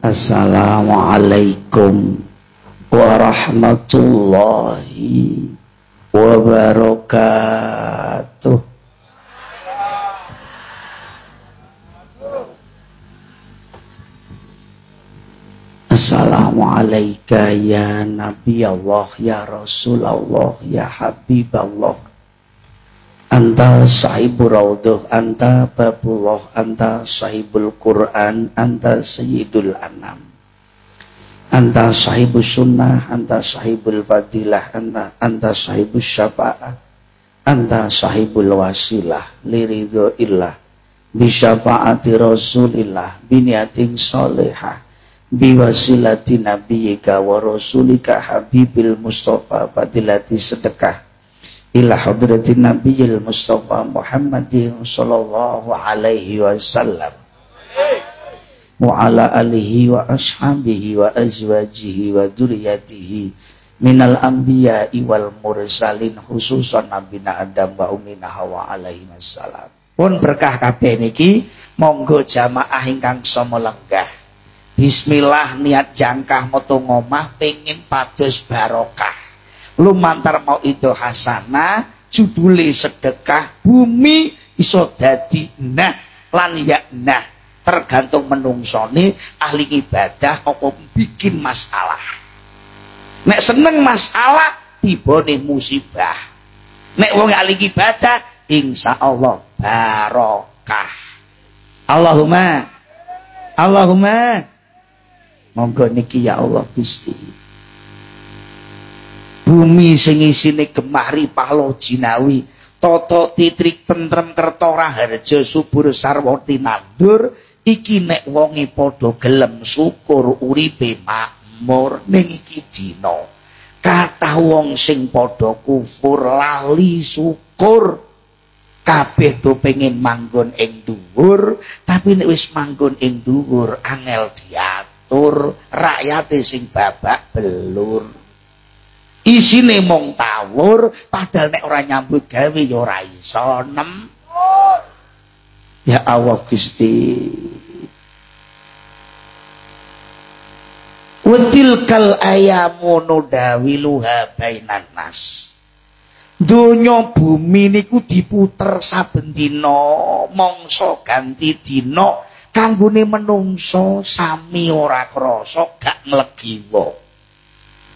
Assalamualaikum warahmatullahi wabarakatuh. Assalamualaikum ya Nabi Allah ya Rasulullah ya Habib Allah Anta sahibul raudhuh, anta babullah, anta sahibul Quran, anta sayyidul anam. Anta sahibul sunnah, anta sahibul fadilah, anta, anta sahibul syafa'ah. Anta sahibul wasilah, liridho illah. Bisyafa'ati rasulillah, biniating solehah. Biwasilati nabiyika wa rasulika habibil mustafa fadilati sedekah ila hadratin nabiyil mustafa Muhammadin sallallahu alaihi wasallam. Wa ala alihi wa ashabihi wa azwajihi wa duriyatihi minal anbiya'i wal mursalin khususan nabina Adam wa umina Hawa alaihi wassalam. Pun berkah kabeh niki monggo jamaah ingkang sama lenggah. Bismillah niat jangkah metu ngomah pengin pados barokah lumantar mau itu hasanah judule sedekah bumi iso dadi nah lan ya nah. Tergantung menungsone ahli ibadah apa bikin masalah. Nek seneng masalah tibone musibah. Nek wong ahli ibadah insya Allah barokah. Allahumma Allahumma. Monggo niki ya Allah Gusti bumi sing isine gemah ripah jinawi. Toto titrik tentrem kertora harja subur sarwati nandur. Iki nek wonge padha gelem syukur uripe makmur ning iki dina kathah wong sing padha kufur lali syukur. Kabeh do pengen manggon ing dhuwur tapi nek wis manggon ing dhuwur angel diatur rakyate sing babak belur isine mung tawur padahal nek ora nyambut gawe ya ora iso nem ya Allah Gusti Watilkal ayamu nudawiluha bainan nas. Donya bumi niku diputer saben dina, mangsa ganti dina kanggone menungso sami ora krasa gak mlegiwa.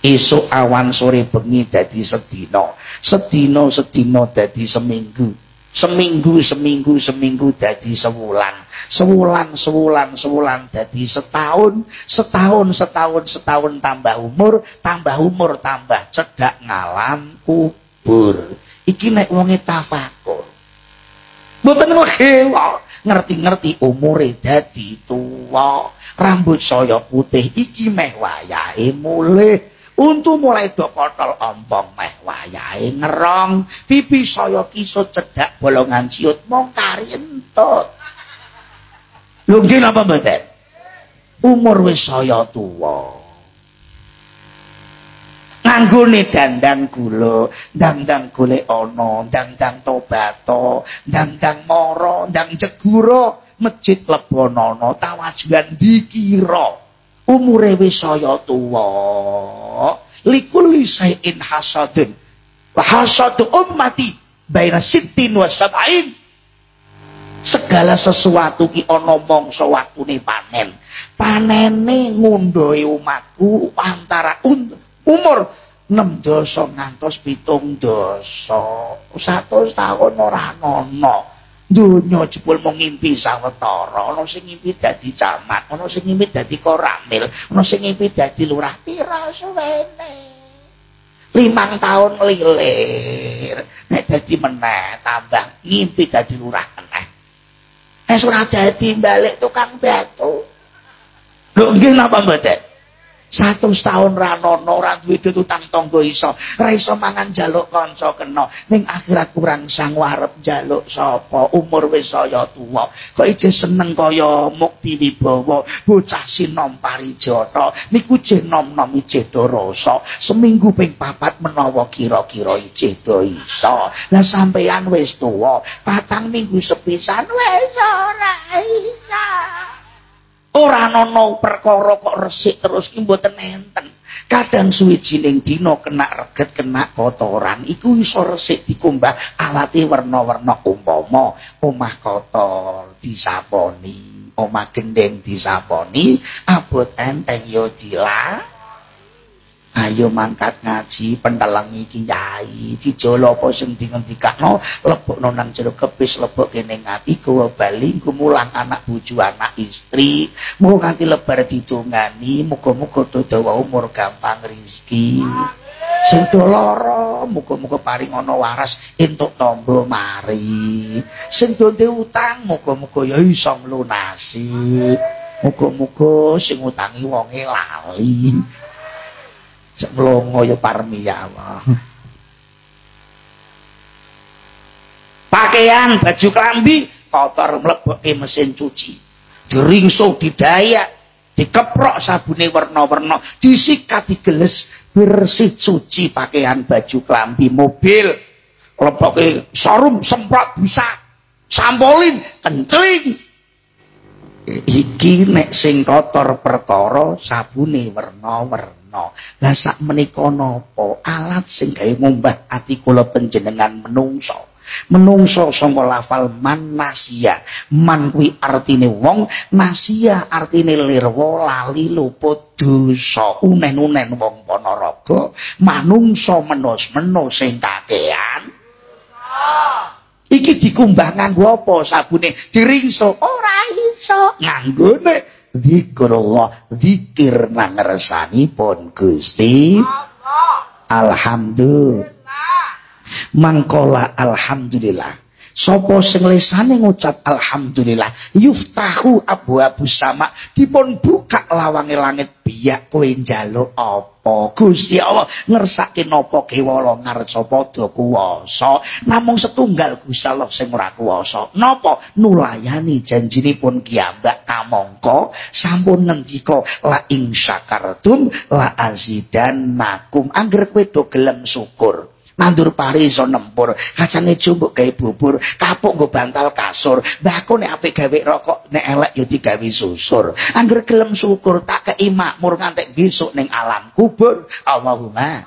Esok awan sore bengi dadi sedina. Sedina sedina dadi seminggu. Seminggu seminggu seminggu dadi sewulan sewulan sewulan sewulan dadi setahun. Setahun setahun setahun tambah umur. Tambah umur tambah cedak ngalam kubur. Iki nek wonge tafakur mboten ngehewa ngerti-ngerti umure dadi tuwa. Rambut saya putih. Iki meh wayahe mulih Untu mulai do kotol ompong meh wayahe ngerong, pipi saya kisut cedak bolongan ciut mong kari entut. Lho nggih napa mboten? Umur wis saya tuwa. Nganggone dandang gula, dandang golek ana, dandang tobato, dandang mara, dandang jegura, masjid lebonono, tawajuan dikira. Umure wis saya tuwa. Likulli sayin hasadun. Hasadu ummati baina sittin wa sab'in. Segala sesuatu ki ana mangsa waktune panen. Panene ngundohi umatku antara umur 6 dosa ngantos 7 dosa 100 tahun ora ana Dunya jebul mau ngimpi sawetara, ana sing ngimpi dadi camat, ana sing ngimpi dadi koramil, ana sing ngimpi dadi lurah pira suwene. Limang tahun lilir, nek dadi meneh tambah ngimpi dadi lurah meneh. Eh ora dadi balik tukang batu. Lho nggih napa mboten? Satu setahun ranono ora duwe utang tangga iso. Ora iso mangan jaluk kanca kena. Ning akhirat kurang sang arep jaluk sapa? Umur wis saya tuwa. Kok ije seneng kaya mukti wibawa? Bocah sinom parijata. Niku je nom-nom ije rasa seminggu ping papat menawa kira-kira ije do iso. Lah sampeyan wis tuwa. Patang minggu sepisan wis ora iso Ora ana perkara kok resik terus ki mboten enten. Kadang suwijining dina kena reget, kena kotoran, iku iso resik dikumbah alate werna-werna umpama omah kotor disaponi, omah gendeng disaponi, abot enteng yo dilah Ayo mangkat ngaji pentelengi kiai, dijolo apa sing dingendikakno, lebokno nang jero kepis, lebok kene ngati gawa bali mulang anak bojo anak istri, muga nganti lebar ditungani, muga-muga dawa umur gampang rezeki. Sing lara, muga-muga paring ana waras entuk tombo mari. Sing do utang, muga-muga ya iso nglunasi. Muga-muga sing utangi wonge lali. Seplongo ya parmi ya Allah. Pakaian, baju klambi kotor mlebokke mesin cuci. Diringso didaya, dikeprok sabune warna-warna, disikat digeles bersih cuci pakaian baju klambi mobil. Lebokke sorum semprot bisa sampolin kencling. Iki nek sing kotor perkara sabune warna-warna. No. Lah sak menika napa alat sing gawe ngombah ati kula panjenengan menungso. Menungso saka lafal man nasia. Man kuwi artine wong, nasia artine lirwa, lali, luput, dosa. Unen-unen wong Ponorogo, manungso menus-menus sing kakean. Iki dikumbah nganggo apa sabune? Diringso ora iso nganggone zikrullah zikir nang pun Gusti. Alhamdulillah. Mangkola alhamdulillah Sopo sing lesane ngucap alhamdulillah yuftahu abu-abu sama dipun buka lawange langit biyak kowe njaluk apa? Gusti Allah ngersake napa kewala ngarsa padha kuwasa namung setunggal Gusti Allah sing ora kuwasa. Napa nulayani janjinipun kiambak kamangka sampun ngendika la ing syakartum la azidannakum angger kowe do gelem syukur Nandur pari iso nempur, kacang ijo mbok gawe bubur, kapuk nggo bantal kasur. Mbah aku nek apik gawe rokok, nek elek ya digawe susur. Angger gelem syukur tak kei makmur ngantek besok ning alam kubur. Allahumma. Amin.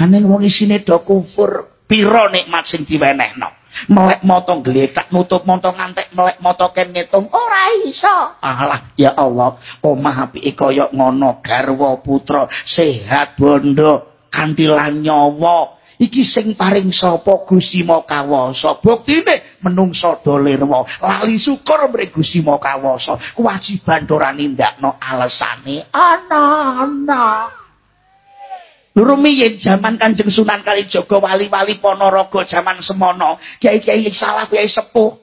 Aning wong isine do kufur, pira nikmat sing diwenehno. melek moto gletak nutup moto ngantek melek moto ken ngitung ora iso alah ya Allah omah apike kaya ngono garwa putra sehat bondo kanthi nyawa. Iki sing paring sapa Gusti Makawasa? Buktine menungsa dolirwa. Lali syukur mrene Gusti Makawasa. Kewajiban ora nindakno alesane. Ana ana. Rumiyin zaman Kanjeng Sunan Kalijaga wali-wali Ponorogo zaman semono. Kiai-kiai salah kiai sepuh.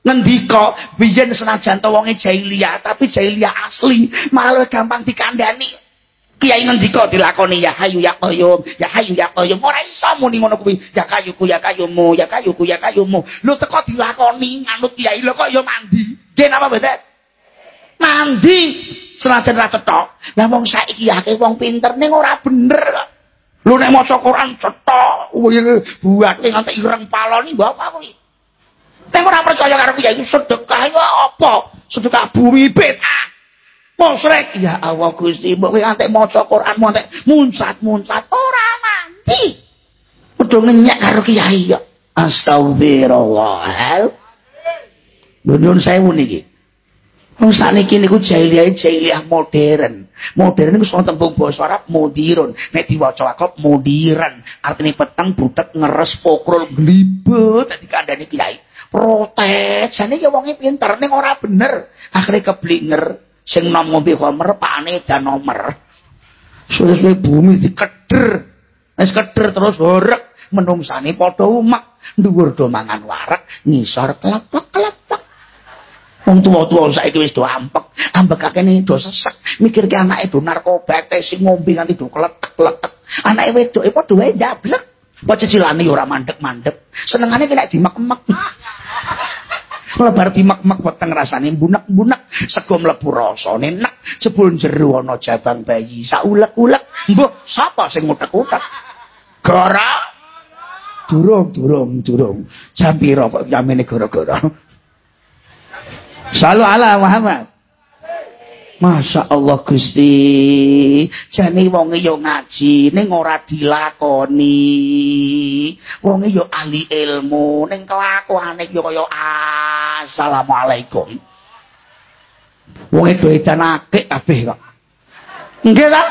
Ngendika biyen senajan to wonge tapi jahiliyah asli. Malah gampang dikandani Kiai ngendika dilakoni ya hayu ya qayyum, ya hayu ya qayyum. Ora iso muni ngono kuwi. Ya kayuku ya kayumu, ya kayuku ya kayumu. Lho teko dilakoni nganut kiai lho kok ya mandi. Nggih napa mboten? Mandi senajan ra cetok. Lah wong saiki akeh wong pinter ning ora bener kok. Lho nek maca Quran cetok, buake nganti ireng paloni mbok apa kuwi? Nek ora percaya karo kiai sedekah apa? Sedekah bumi bid'ah. Musrik ya Allah Gusti, mbok kowe antek maca Quran mu antek muncat-muncat ora mandi. Padha ngenyek karo kiai ya. Astagfirullah. Nuwun sewu niki. Wong sakniki niku jahiliyah jahiliyah modern. Modern niku wonten tembung basa Arab mudirun. Nek diwaca akop mudiran, artine peteng butek ngeres pokrol glibet dadi kandhane kiai. Protes. Jane ya wonge pinter ning ora bener. Akhire keblinger sing nom ngombe homer pakane dan nomor suwe-suwe bumi dikeder wis keder terus horek menungsane padha umek. Dhuwur do mangan warak ngisor klepek-klepek. Wong tuwa-tuwa saiki wis do ampek ambekake ne do sesek. Mikirke anake do narkoba sing ngombe nganti do kletek-kletek anake wedoke padha wae njablek. Apa cecilane ora mandek-mandek? Senengane nek dimek-mek lebar dimek-mek weteng rasane bunek-bunek sego mlebu rasane nek jebul jero ana jabang bayi. Saulek-ulek mbah sapa sing utek-utek gara durung durung durung. Jam pira kok jamene gara-gara Salu ala Muhammad Masya Allah Gusti. Jane wonge yo ngaji ning ora dilakoni. Wonge yo ahli ilmu ning kelakuane yo kaya assalamualaikum. Wonge doedan akeh kabeh kok. Nggih ta?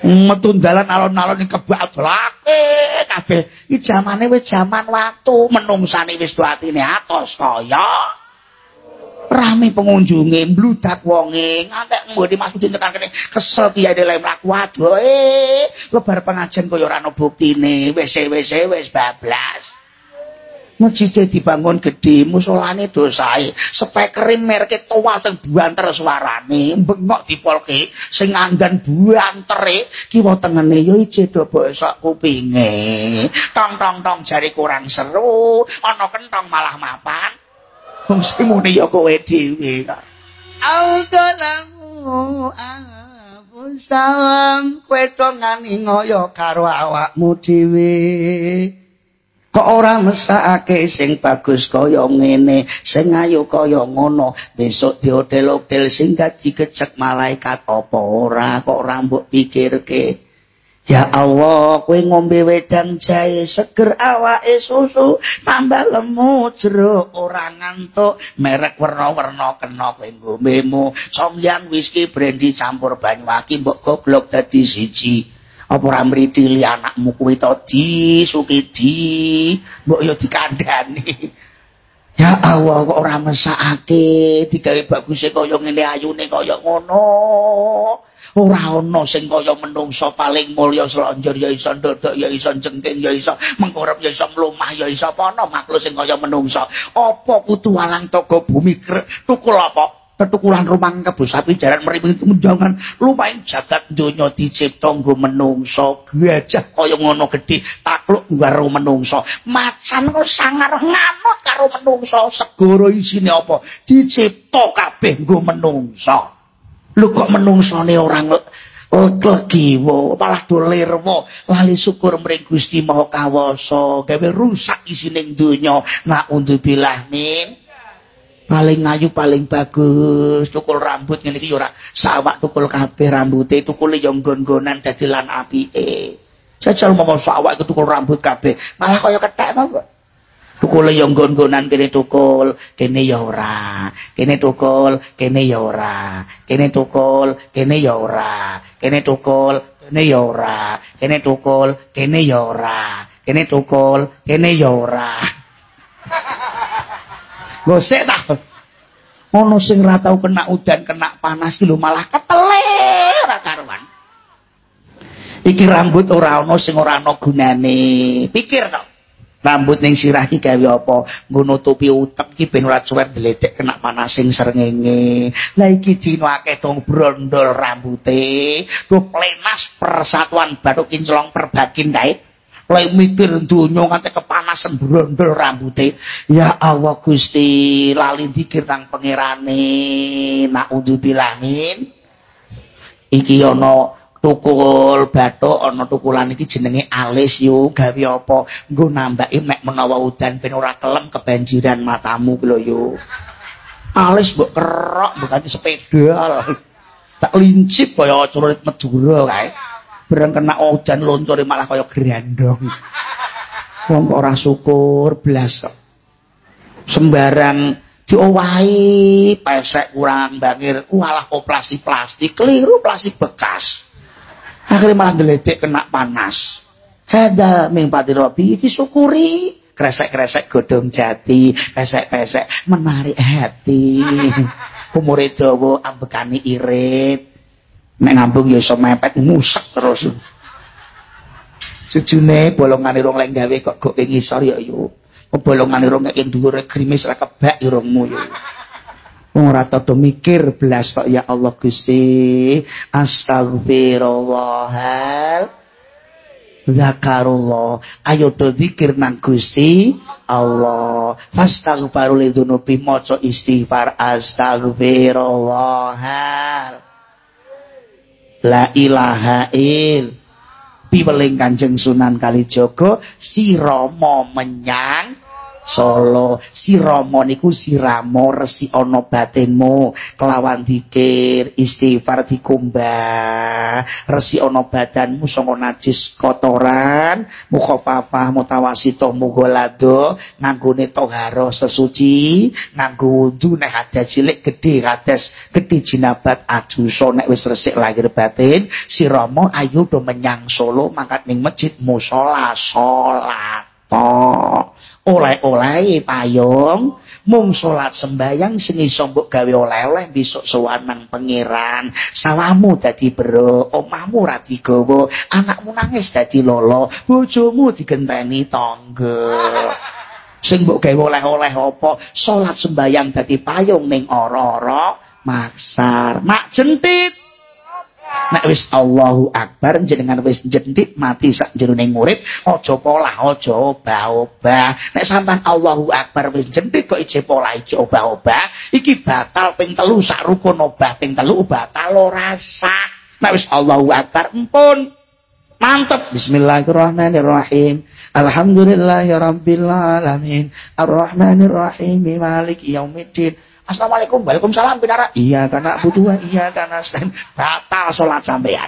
Metu dalan alon-alon ning kebadlake kabeh. Iki jamane wis jaman waktu menungsane wis atine atos kaya rame pengunjunge mbludak wonge ngantek nggone Mas Udin tekan kene kesel piye dhewe mlaku aduh eh lebar pengajian kaya ora ana buktine wis wis wis bablas. Masjid dibangun gedhe musolane dosae spekere merke towa sing buanter suarane bengok dipolke sing andan buantere kiwa tengene yo ije do esok kupinge. Tong tong tong jari kurang seru ana kentong malah mapan wong sing muni ya kowe dhewe salam kowe ngani ngoyo karo awakmu dhewe. Kok ora mesake sing bagus kaya ngene sing ayu kaya ngono besok diodel-odel sing gaji kecek malaikat apa ora kok ora mbok pikirke Ya Allah, kowe ngombe wedang jahe seger awake susu, tambah lemu jeruk ora ngantuk, merek werna-werna kena kowe ngombemu, somyang whisky brandy campur banyu aki mbok goblok dadi siji. Apa ora mriti li anakmu kuwi to di sukidi, mbok yo dikandani. Ya Allah kok ora mesakake digawe baguse kaya ngene ayune kaya ngono. Ora ana sing kaya menungsa paling mulya slonjor ya iso ndodok ya iso jengking ya iso mengkorep ya iso mlumah ya iso apa makhluk sing kaya menungsa apa kudu alang toko bumi tukul apa? Tetukulan rumang kebo sapi jaran mriping menjangan. Lumayan jagat donya dicipta nggo menungsa gajah kaya ngono gedhe takluk karo menungsa macan kok sangar nganut karo menungsa segara isine apa? Dicipta kabeh nggo menungsa Lu kok menungsone orang legiwo, malah dolirwo, lali syukur mring Gusti Maha Kawasa, gawe rusak isining undu bilah min. Paling ngayu paling bagus, tukul rambut ngene iki ora sawak tukul kabeh rambuté, tukul yo nggon-nggonan dadi lan apike. Jajal mau sawak iku tukul rambut kabeh, malah kaya kethek to, tukule ya nggon-nggonan kene tukul kene ya ora. Kene tukul kene ya ora. Kene tukul kene ya ora. Kene tukul kene ya ora. Kene tukul kene ya ora. Kene tukul kene ya ora. Gosek ta? Ono sing ora tau kena udan kena panas iki malah ketele ora karuan. Iki rambut ora ono sing ora ana gunane. Pikir to rambut ning sirah iki gawe apa nggo nutupi utek iki ben ora cuwet dledek kena panasing srengenge la iki dina akeh dong brondol rambute do plenas persatuan batu kinclong perbagin kae Lai mikir dunya nganti kepanasan brondol rambute. Ya Allah Gusti, lali dikir nang pangerane. Nak min. Iki ana tukul bathuk ana tukulan iki jenenge alis yo gawe apa? Nggo nambaki mek menawa udan ben ora kelem kebanjiran matamu lho yo. Alis mbok kerok bukan sepeda. Tak lincip kaya curit medura kae. Bareng kena udan lontore malah kaya grandong wong ora syukur blas kok. Sembarang diowahi pesek kurang bangir. Walah kok plastik-plastik keliru plastik bekas akhirnya malah geledek kena panas. Hada mingpati robi iki syukuri kresek-kresek godong jati pesek-pesek menarik hati. Umure dawa ambekane irit. Nek ngambung ya iso mepet ngusek terus. Sujune bolongane rong lek gawe kok kok ngisor ya yo. Bolongane rong nek dhuwur grimis ra kebak irungmu yo ora tau mikir belas kok ya Allah Gusti. Astagfirullah zakarullah. Ayo do zikir nang Gusti Allah. Fastaghfiru lidzunubi maca istighfar. Astagfirullah la ilaha il. Piweling Kanjeng Sunan Kalijaga si Rama menyang Solo. Sirama niku siramo resi ana batinmu kelawan dikir istighfar dikumbah. Resi ana badanmu sanga najis kotoran. Mukhafafah mutawasito mugolado nganggone toharo sesuci. Nganggo wudu nek hadas cilik gedhe hadas gedhe jinabat. Ajuso nek wis resik lahir batin. Sirama ayo do menyang Solo mangkat ning masjid musala salat oleh-oleh payung. Mung salat sembayang sing iso mbok gawe oleh-oleh besok sowan nang pangeran. Sawamu dadi bro omahmu ra digawa anakmu nangis dadi lolo bojomu digenteni tangga. Sing mbok gawe oleh-oleh apa? Salat sembayang dadi payung ning ora-ora maksar. Mak jentit Nek wis Allahu Akbar jenengan wis jentit mati sak jroning urip aja polah aja obah-obah. Nek sampean Allahu Akbar wis jentit kok ije polah ije obah-obah, iki batal ping telu sak rukun obah ping telu batal ora sah. Nek wis Allahu Akbar empun. Mantep. Bismillahirrahmanirrahim. Alhamdulillahirabbil alamin. Arrahmanirrahim. Maliki yaumiddin. Assalamualaikum. Waalaikumsalam pinara. Iya karena butuh iya karena stand batal salat sampean.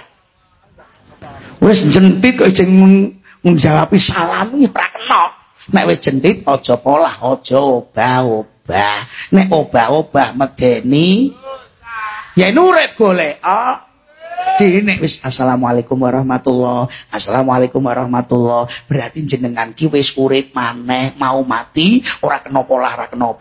Wis jentit kok jeng njawabi salam kena. Nek wis jentit aja polah, aja obah-obah. Nek obah-obah medeni ya nurip golek. Oh. Dene wis assalamualaikum warahmatullah. Assalamualaikum warahmatullah. Berarti jenengan ki wis urip maneh mau mati ora kena pola ora kena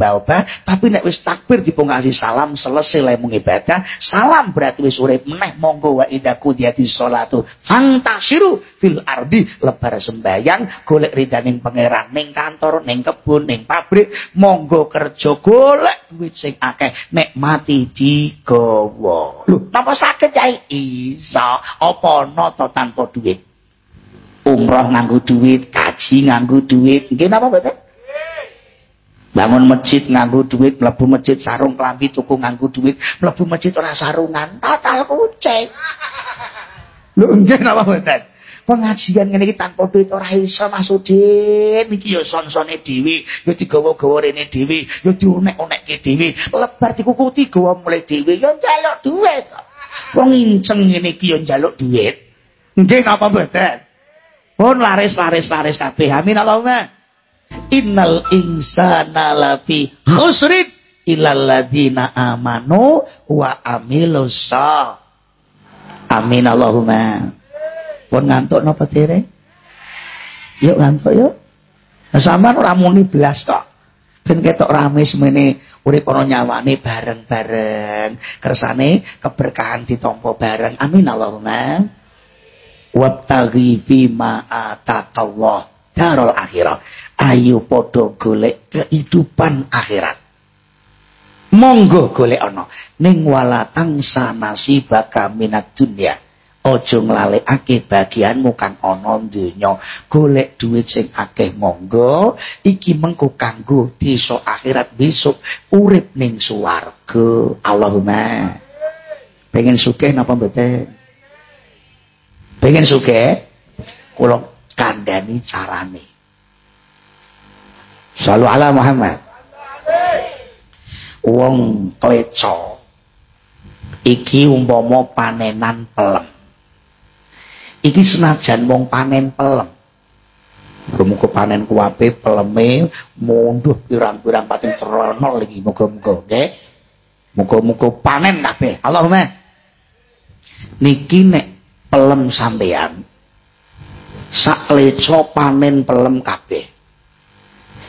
tapi nek wis takbir dipungkasi salam selesai le ibadah, salam berarti wis urip meneh monggo wa idaku diati salatu. Fantasiru fil ardi lebar sembayang golek ridaning pangeran ning kantor, ning kebun, ning pabrik, monggo kerja golek duit sing akeh nek mati digawa. Lho, napa sakit yai? Bisa. Apa ana to tanpa duit? Umroh nganggo duit kaji nganggo duit. Nggih napa mboten bangun masjid nganggo duit mlebu masjid sarung klambi tuku nganggo duit. Mlebu masjid ora sarungan. Tatal kucing. Lho nggih napa mboten pengajian ngene iki tanpa duit ora iso masudin iki ya son-sone dhewe ya digawa-gawa rene dhewe ya dionek-onekke dhewe. Lebar dikukuti gawa mulai dhewe. Ya njaluk duit Wong inceng ngene iki yo njaluk dhuwit. Nggih napa mboten? Pun laris-laris laris kabeh. Amin Allahumma. Innal insana lafi khusrin illal ladzina amanu wa amilus Amin Allahumma. Pun ngantuk napa dereng? Yuk ngantuk yuk. Sampean ora muni blas kok. Ben ketok rame semene urip ana nyawane bareng-bareng. Kersane keberkahan ditampa bareng. Amin Allahumma. Wabtaghi fima atakallah darul akhirat. Ayo padha golek kehidupan akhirat. Monggo golek ana. Ning walatang sanasibaka minat dunya Aja nglalekake bagianmu kang ana donya. Golek duit sing akeh monggo, iki mengko kanggo desa akhirat besok urip ning swarga. Allahumma. Pengen sugih napa mboten? Pengen sugih? Kula kandhani carane. Shallu ala Muhammad. Wong pleco iki umpama panenan pelem iki senajan wong panen pelem. Muga-muga panen kuwape peleme munduh pirang-pirang pating cerono iki muga-muga nggih. Muga-muga panen kabeh. Allahumma. Niki nek pelem sampean sak leco panen pelem kabeh.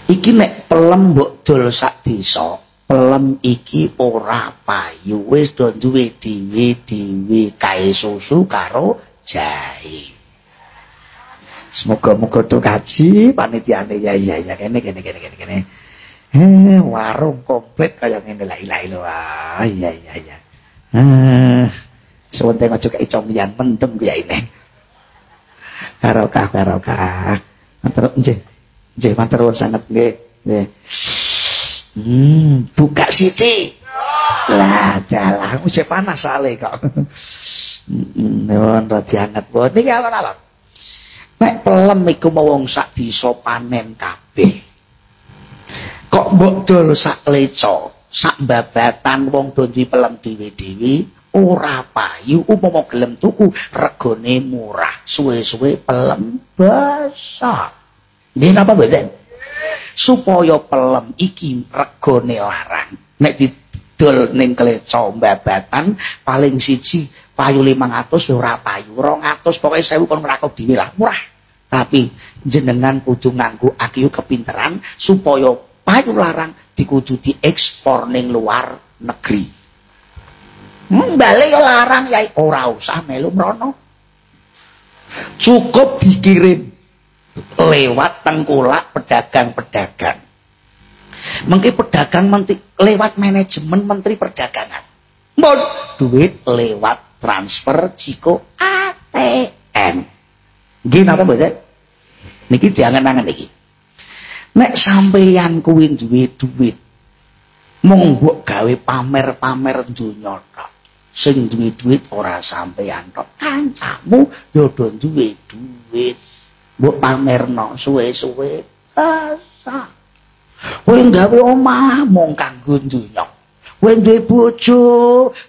Iki nek pelem mbok dol sak desa pelem iki ora payu. Wis do duwe dhewe-dhewe kae susu karo jahe. Semoga-moga tuh kaji panitiane ya iya ya kene kene kene kene kene. Eh warung komplit kaya ngene la ilaha illallah. Iya iya iya. Eh sewenting aja kaya comian mendem ya ini. Barokah barokah. Matur nggih. Nggih matur sanget nggih. Nggih. Hmm, buka sithik. Lah, dalah, wis panas sale kok. Nuwun radi anget. Niki alon-alon. Nek pelem iku mau wong sak desa panen kabeh. mbok dol sak leca sak babatan wong do duwe pelem dhewe-dhewe ora payu upama gelem tuku regane murah suwe-suwe pelem basa nggih napa mboten supaya pelem iki regane larang nek didol ning kleca babatan paling siji payu 500 ora payu 200 pokoke 1000 kon ngrakok dhewe lah murah tapi jenengan kudu nganggo akiu kepinteran supaya payu larang dikudu diekspor ning luar negeri. Yo larang ya ora usah melu mrono. Cukup dikirim lewat tengkulak pedagang-pedagang. Mengki pedagang menteri lewat manajemen menteri perdagangan. Mon duit lewat transfer jiko ATM. Nggih napa mboten? Niki diangen-angen niki. Nek sampeyan kuwi duwe duit, mung mbok gawe pamer-pamer donya tok. Sing duwe duit ora sampeyan tok, kancamu yo do duwe duit. Mbok pamerno suwe-suwe. Kowe gawe omah mung kanggo donya. Kowe duwe bojo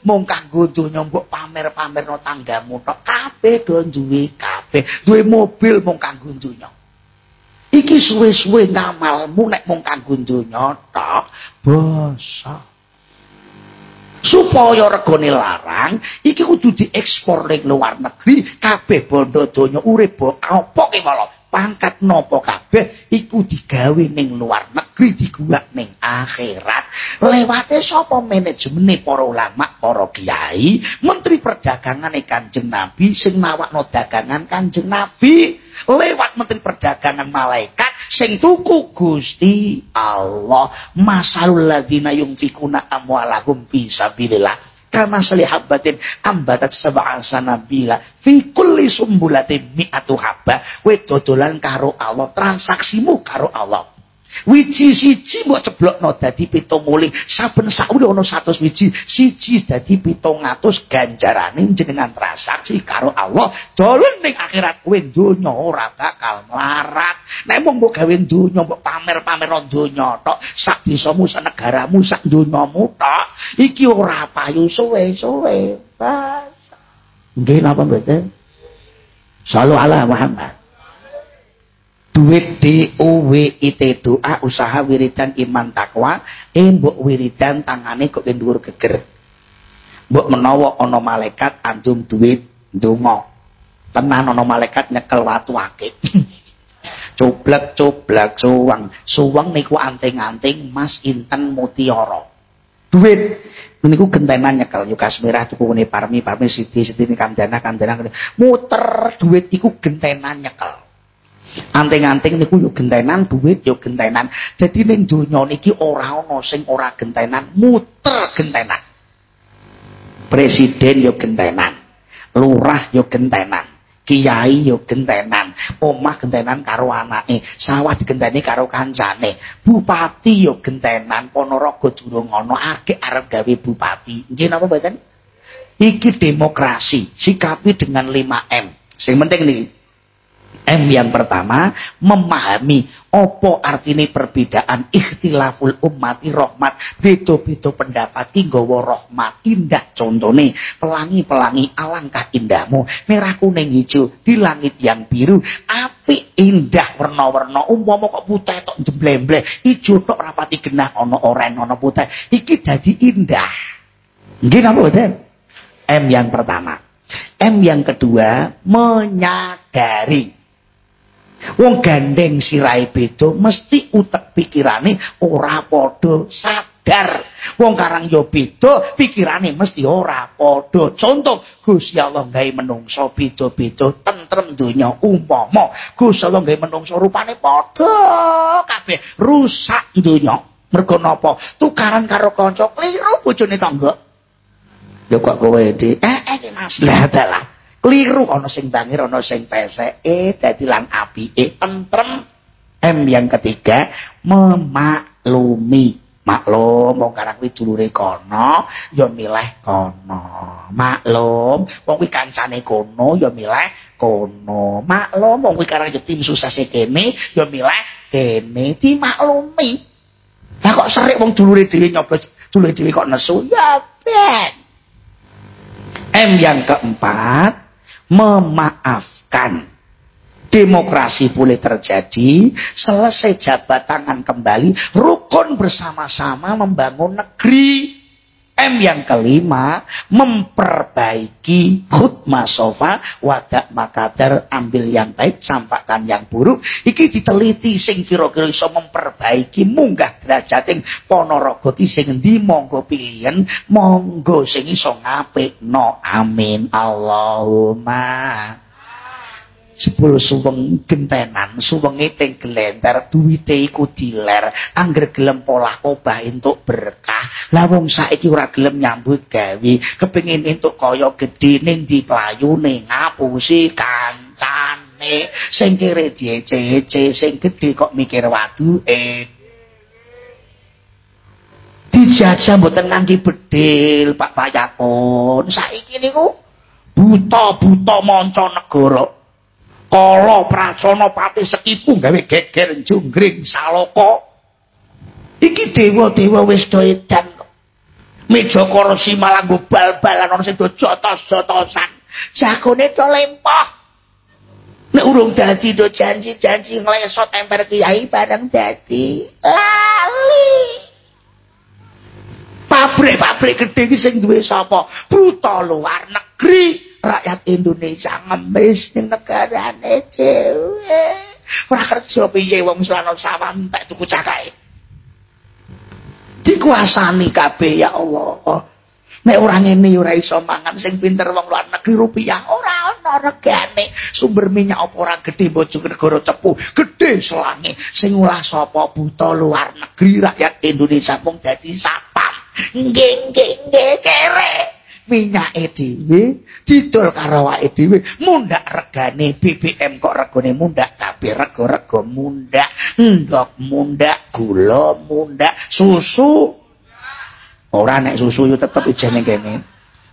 mung kanggo donya mbok pamer-pamerno tanggamu tok. Kabeh do duwe kabeh. Duwe mobil mung kanggo donya. Iki suwe-suwe ngamalmu nek mung kanggo donya tok, basa. Supaya regane larang, iki kudu diekspor ning luar negeri, kabeh bondo donya urip apa ki malah pangkat nopo kabeh iku digawe ning luar negeri diguwak ning akhirat. Lewate sapa manajemene para ulama para kiai menteri perdagangan kanjeng nabi sing nawakno dagangan kanjeng nabi lewat menteri perdagangan malaikat sing tuku Gusti Allah. Masalul ladzina yunfikuna amwalahum fi sabilillah kama selihabatin ambatat sab'a sanabila fi kulli sumbulatin mi'atu habba we dodolan karo Allah transaksimu karo Allah wiji siji mbok ceblokno dadi 70 saben sauri ana 100 wiji siji dadi 700 ganjarane jenengan transaksi karo Allah. Dolen ning akhirat kowe donya ora bakal melarat. Nek mung mbok gawe donya mbok pamer-pamer donya tok sak desamu sak negaramu sak donyamu tok iki ora payu suwe-suwe nggih napa mboten? Sallu ala Muhammad duit DUWIT doa usaha wiridan iman takwa eh mbok wiridan tangane kok dhuwur geger. Mbok menawa ana malaikat antum duit ndonga. Tenan ana malaikat nyekel watu akeh. Coblak coblak suwang suwang niku anting-anting mas inten mutiara. Duit. Niku gentenan nyekel. Yuk kasmirah tuku parmi parmi siti siti kandana kandana. Muter duit iku gentenan nyekel Anting-anting niku yo gentenan, duit yo gentenan. Dadi ning donya niki ora ana sing ora gentenan, muter gentenan. Presiden yo gentenan. Lurah yo gentenan. Kiai yo gentenan, omah gentenan karo anake, sawah digenteni karo kancane, bupati yo gentenan, Ponorogo durung ana, akeh arep gawe bupati. Nggih napa mboten? Iki demokrasi, sikapi dengan 5M. Sing penting niki M yang pertama memahami opo artine perbedaan ikhtilaful ummati rahmat. Beda-beda pendapat inggawa rahmat. Indah contone pelangi-pelangi alangkah indahmu. Merah kuning hijau di langit yang biru. Api indah warna-warna. Umpama kok putih tok jemblemble ijo tok rapati genah ana oren ana putih. Iki dadi indah. Nggih napa M yang pertama. M yang kedua menyadari Wong gandeng sirai beda mesti utek pikirane ora padha sadar. Wong karang yo beda pikirane mesti ora padha. Contoh Gusti Allah gawe menungso beda-beda tentrem donya umpama Gusti Allah gawe menungso rupane padha kabeh rusak donya. Mergo napa? Tukaran karo kanca kliru bojone tangga. Ya kok kowe eh eh Mas. Lah dalah Keliru ana sing bangir ana sing pesek eh dadi lan apike tentrem. M yang ketiga memaklumi. Maklum wong karang kuwi dulure kono ya milih kono. Maklum wong kuwi kancane kono ya milih kono. Maklum wong kuwi karang tim susah kene ya milih kene dimaklumi. Lah kok serik wong dulure dhewe nyoblos, dulure dhewe kok nesu? Ya ben. M yang keempat, memaafkan. Demokrasi boleh terjadi, selesai jabat tangan kembali, rukun bersama-sama membangun negeri. M yang kelima, memperbaiki khutmah sofa, wadak makadar, ambil yang baik, campakkan yang buruk. Iki diteliti sing kira-kira iso memperbaiki munggah derajating ponorogo sing endi monggo pilihan, monggo sing iso no Amin. Allahumma. Sepuluh suweng gentenan suwenge teng glenter duwite iku diler angger gelem pola obah entuk berkah. Lah wong saiki ora gelem nyambut gawe kepengin entuk kaya gedhe ning diplayune ngapusi kancane. Sing kere diece-ece sing gedhe kok mikir waduke dijajah mboten ngangge bedil Pak Payakon saiki niku buta-buta manca negara kala pracana pati sekipu gawe geger junggring saloko iki dewa-dewa wis do edan meja kursi malah nggo bal-balan ana sing do jotos-jotosan. Jagone to lempah nek urung dadi do janji-janji nglesot emper kiai bareng dadi. Lali. Pabrik-pabrik gedhe iki sing duwe sapa? Buta luar negeri rakyat Indonesia ngemis ning negarane dhewe. Ora kerja piye wong selana sawah entek tuku cakae. Dikuasani kabeh ya Allah. Nek ora ngene ora iso mangan sing pinter wong luar negeri rupiah ora ana regane. Sumber minyak apa ora gedhe bojong negara cepu, gedhe selange. Sing ulah sapa buta luar negeri rakyat Indonesia mung dadi sapam. Nggih nggih nggih kere. Minyake dhewe didol karo awake dhewe mundak regane BBM kok regane mundak kabeh rego-rego mundak ndok mundak gula mundak susu. Ora nek susu yo tetep ijene kene.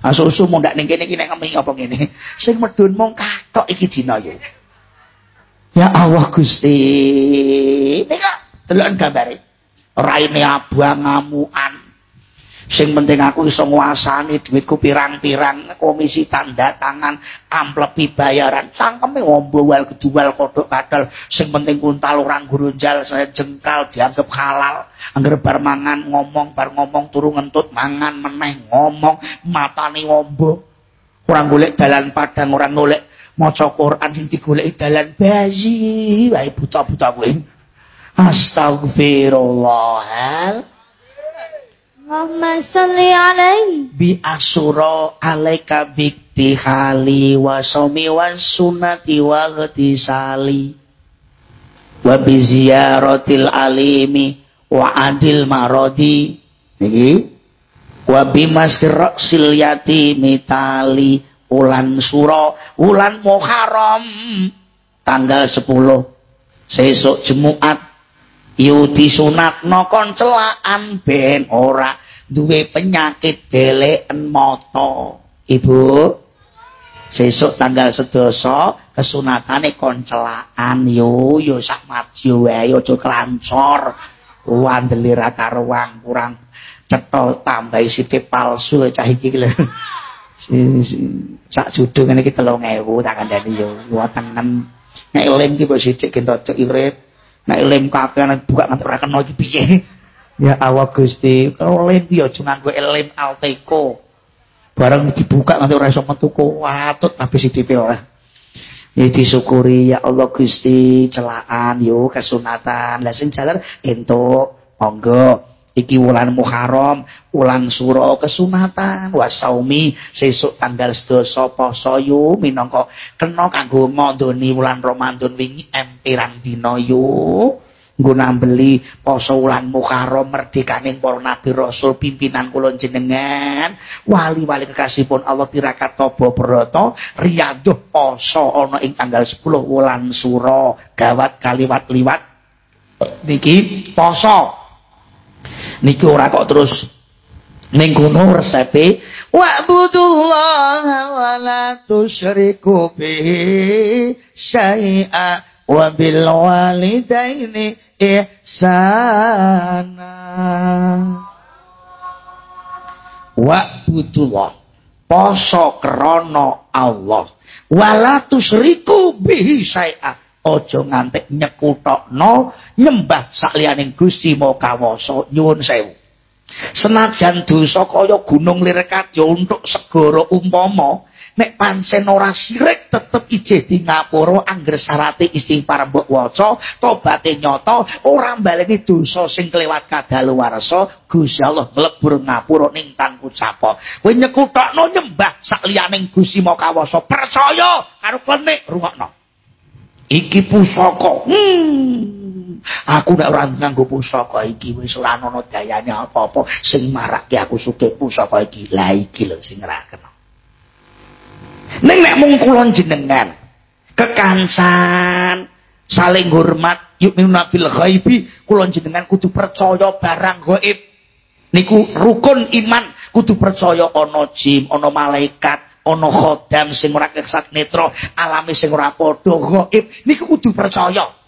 Ah susu mundak ning kene iki nek ngemi apa ngene? Sing medun mung katok iki dina yo. Ya Allah Gusti. Nika delok gambare raine abang ngamukan sing penting aku iso nguasani duitku pirang-pirang komisi tanda tangan amplepi bayaran cangkeme ngombo wal kedual kodok kadal. Sing penting kuntal orang gurunjal saya jengkal dianggap halal. Angger bar mangan ngomong bar ngomong turu ngentut mangan meneh ngomong matani ngombo. Orang golek dalan padang orang golek maca Quran sing digoleki dalan bayi wae buta-buta kuwi. Astagfirullah Allahumma salli alaihi. Bi asura alaika bikti wa somi wa sunati wa sali wa bi ziyaratil alimi wa adil marodi. Niki. Wa bi masraksil yatimi tali ulan suro ulan muharram tanggal 10 sesuk Jumat yu disunatno kon celaan ben ora duwe penyakit deleken mata. Ibu sesuk tanggal sedoso kesunatane kon celaan yo yo sak maju wae aja klancor. Wandeli ra karuang kurang cetha tambahi sithik palsu cah iki lho. Sak judul ngene iki 3000 tak kandhani yo. Nek lem iki kok sithik gentok irit Nek lem kakean buka nganti ora kena iki piye? Ya Allah Gusti, kalau lem yo aja nganggo lem Alteco. Barang dibuka nganti ora iso metu kuatut habis dipil lah. Ya disyukuri ya Allah Gusti celaan yo kesunatan. Lah sing jalan entuk monggo. Iki wulan Muharram, wulan suro kesunatan, wasaumi sesuk tanggal sedasa poso yu minangka kena kanggo ngandoni wulan Ramadan wingi empirang dina yu. Nggo nambeli poso wulan Muharram merdekaning para nabi rasul pimpinan kula jenengan, wali-wali kekasihipun Allah tirakat broto, riyaduh poso ana ing tanggal 10 wulan suro, gawat kaliwat liwat niki poso niki ora kok terus ning kono resepe. Wa'budullaha wa la tusyriku bihi syai'a wa bil walidaini ihsana. Wa budullah poso krana Allah. Wala tusriku bihi syai'a aja ngantek nyekutokno nyembah sakliyaning Gusti Mokawasa. Nyuwun sewu. Senajan dosa kaya gunung lirik kadya untuk segara umpama nek pancen ora sirik tetep ijeh di ngapura angger syarate istighfar mbok waca tobaté nyata ora baleni dosa sing kelewat kadaluwarsa Gusti Allah mlebur ngapura ning tangku capa kowe nyekutokno nyembah sakliyaning Gusti Mokawasa. Percaya karo klenik rungokno iki pusaka. Hmm. aku nek ora nganggo pusaka iki wis ora ana dayane apa-apa sing marake aku sugih pusaka iki. La iki lho sing kena. Ning nek mung kula jenengan kekancan saling hormat yuk minabil ghaibi kula jenengan kudu percaya barang gaib. Niku rukun iman kudu percaya ana jin ana malaikat ana khodam sing ora kesat netra alami sing ora padha gaib niku kudu percaya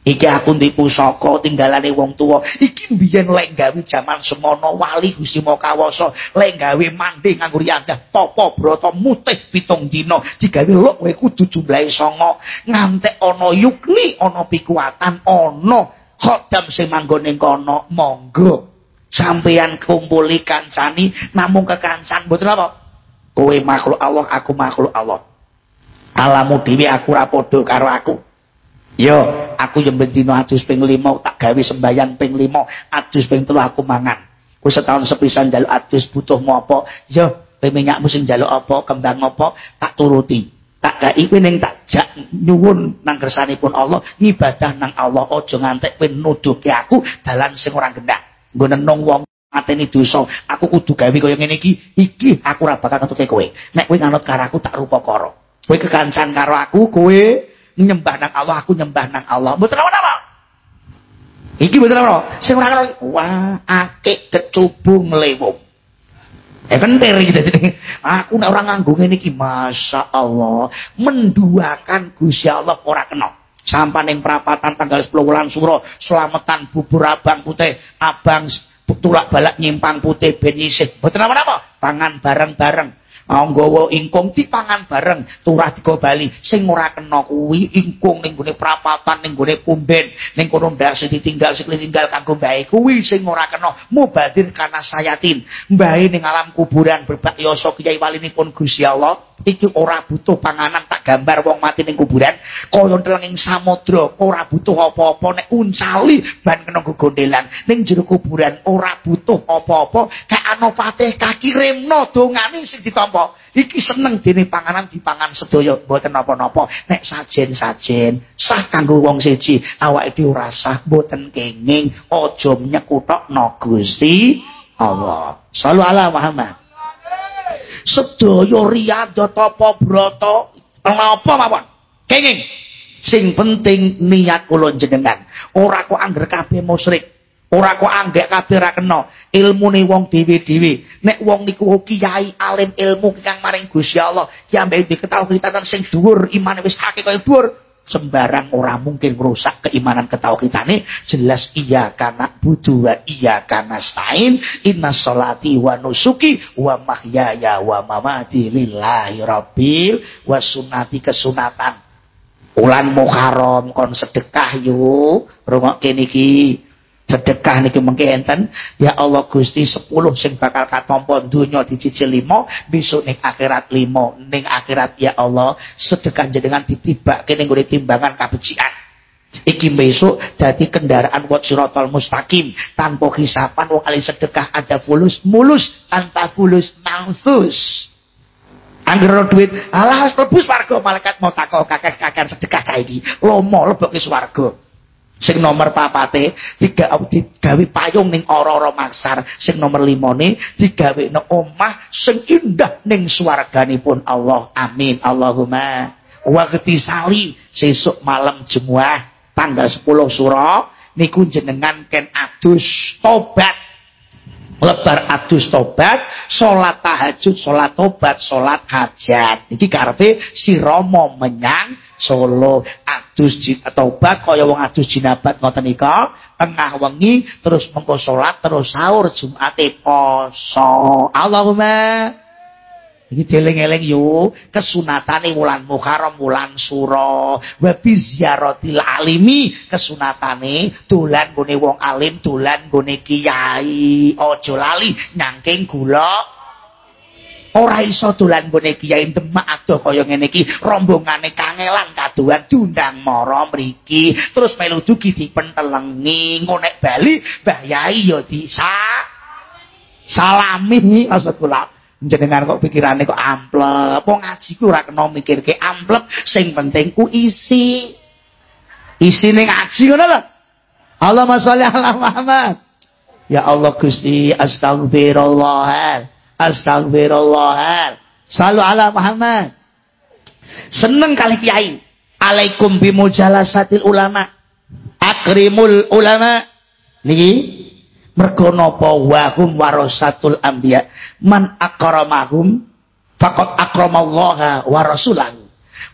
Iki aku ndi pusaka tinggalane wong tuwa. Iki biyen lek gawe jaman semono wali Gusti Mokawasa, lek gawe mandi nganggo riyandah tapa brata mutih pitung dina, digawe luk kowe kudu jumlahe 9. Ngantek ana yukni, ana pikuatan, ana khodam sing manggon ning kono, monggo. Sampeyan kumpuli kancani namung kekancan mboten apa? Kowe makhluk Allah, aku makhluk Allah. Alamu dhewe aku ora padha karo aku. Yo, aku yang bendino adus ping lima, tak gawe sembayang ping lima, adus ping telu aku mangan. Ku setahun sepisan jaluk adus butuh apa? Yo, minyak musim jaluk apa, kembang apa, tak turuti. Tak gai kowe ning tak jak nyuwun nang kersanipun Allah, ngibadah nang Allah aja ngantek kowe nuduhke aku dalan sing ora gendah. Nggo nenung wong mateni dosa, aku kudu gawe kaya ngene iki. Iki aku ora bakal ketuke kowe. Nek kowe nganut karo aku tak rupa karo. Kowe kekancan karo aku, kowe nyembah nang Allah aku nyembah nang Allah. Mboten apa-apa iki mboten apa sing ora wah akik kecubung lewung eh kentir gitu aku nek ora nganggo ngene iki masyaallah menduakan Gusti Allah ora kena. Sampah ning perapatan tanggal 10 bulan suro selamatan bubur abang putih abang tulak balak nyimpang putih ben isih. Mboten apa-apa pangan bareng-bareng. Nggawa ingkung dipangan bareng. Turah tiga bali sing ora kena kuwi ingkung ning gone prapatan ning gone pumben. Ning kono sing ditinggal sing ditinggal kanggo mbae kuwi sing ora kena. Mubadir kana sayatin. Mbae ning alam kuburan berbak yasa kiai walinipun Gusti Allah iki ora butuh panganan tak gambar wong mati ning kuburan kaya telenging samudra ora butuh apa-apa. Nek uncali ban kena gondelan ning jero kuburan ora butuh apa-apa. Kayak ana fatih kakirimno dongane sing ditampa iki seneng dene panganan dipangan sedaya mboten napa-napa. Nek sajen-sajen sah kanggo wong siji awake dhewe ora sah mboten kenging aja nyekutokno Gusti Allah. Sallu ala Muhammad sedaya riyadha tapa brata. Napa mawon kenging. Sing penting niat kula jenengan ora kok angger kabeh musyrik. Ora kok anggek kabeh ra kena. Ilmune wong dhewe-dhewe. Nek wong niku kiai alim ilmu kang maring Gusti Allah ki ambek diketahui sing dhuwur imane wis akeh kaya dhuwur sembarang orang mungkin merusak keimanan ketauhidannya jelas iya karena budu iya karena stain inna sholati wa nusuki wa mahyaya wa mamati lillahi rabbil wa sunati kesunatan. Ulan muharram kon sedekah yuk rungok niki sedekah niki mengke enten? Ya Allah Gusti 10 sing bakal katampa donya dicicil 5 besok ning akhirat 5 ning akhirat ya Allah sedekah jenengan ditibake ning gone timbangan kabecikan. Iki besok dadi kendaraan buat sirotol mustaqim. Tanpa hisapan wong kali sedekah ada fulus mulus tanpa fulus mansus Angger duit, alah lebus warga malaikat mau takok kakek-kakek sedekah kayak iki. Lomo lebokke swarga sing nomor papate tiga digawe payung ning ora-ora maksar sing nomor limone digawe ning omah sing indah ning swarganipun Allah. Amin. Allahumma waktu sali sesuk malam Jumat tanggal 10 Suro niku jenengan ken adus tobat lebar adus tobat, salat tahajud, salat tobat, salat hajat. Iki si Rama menyang Solo. adus tobat kaya wong adus jinabat ngoten nika tengah wengi terus mengko salat terus sahur Jumate poso Allahumma Iki dieling-eling yo. Kesunatane wulan Muharram wulan Suro. Wa bi ziyaratil alimi. Kesunatane dolan gone wong alim dolan gone kiai. Aja lali nyangking gula. Ora iso dolan gone kiai demak adoh kaya ngene iki. Rombongane kangelan kaduan diundang mara mriki. Terus melu dugi dipentelengi ngonek bali Mbah Yai ya disa salami maksud kula jenengan kok pikirane kok amplep wong ngaji ku ora kena mikirke amplep sing penting ku isi isine ngaji ngono lho Allahumma sholli ala Muhammad ya Allah Gusti astagfirullah Astagfirullah. Salu ala Muhammad. Seneng kali kiai. Alaikum bimujalasatil ulama. Akrimul ulama. Niki mergo napa wahum warasatul anbiya. Man akramahum faqad akramallaha wa rasulahu.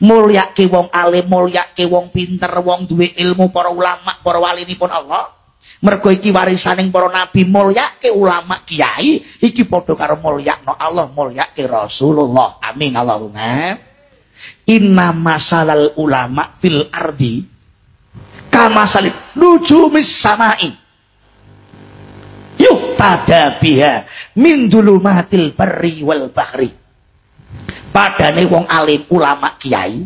Mulyake wong alim, mulyake wong pinter, wong duwe ilmu para ulama, para walinipun Allah. Mergo iki warisaning para nabi mulyake ulama kiai, iki padha karo mulyakno Allah, mulyake Rasulullah. Amin Allahumma. Inna masalal ulama fil ardi kama salib nujumis samai. Yuk tada biha min dulumatil barri wal bahri. Padane wong alim ulama kiai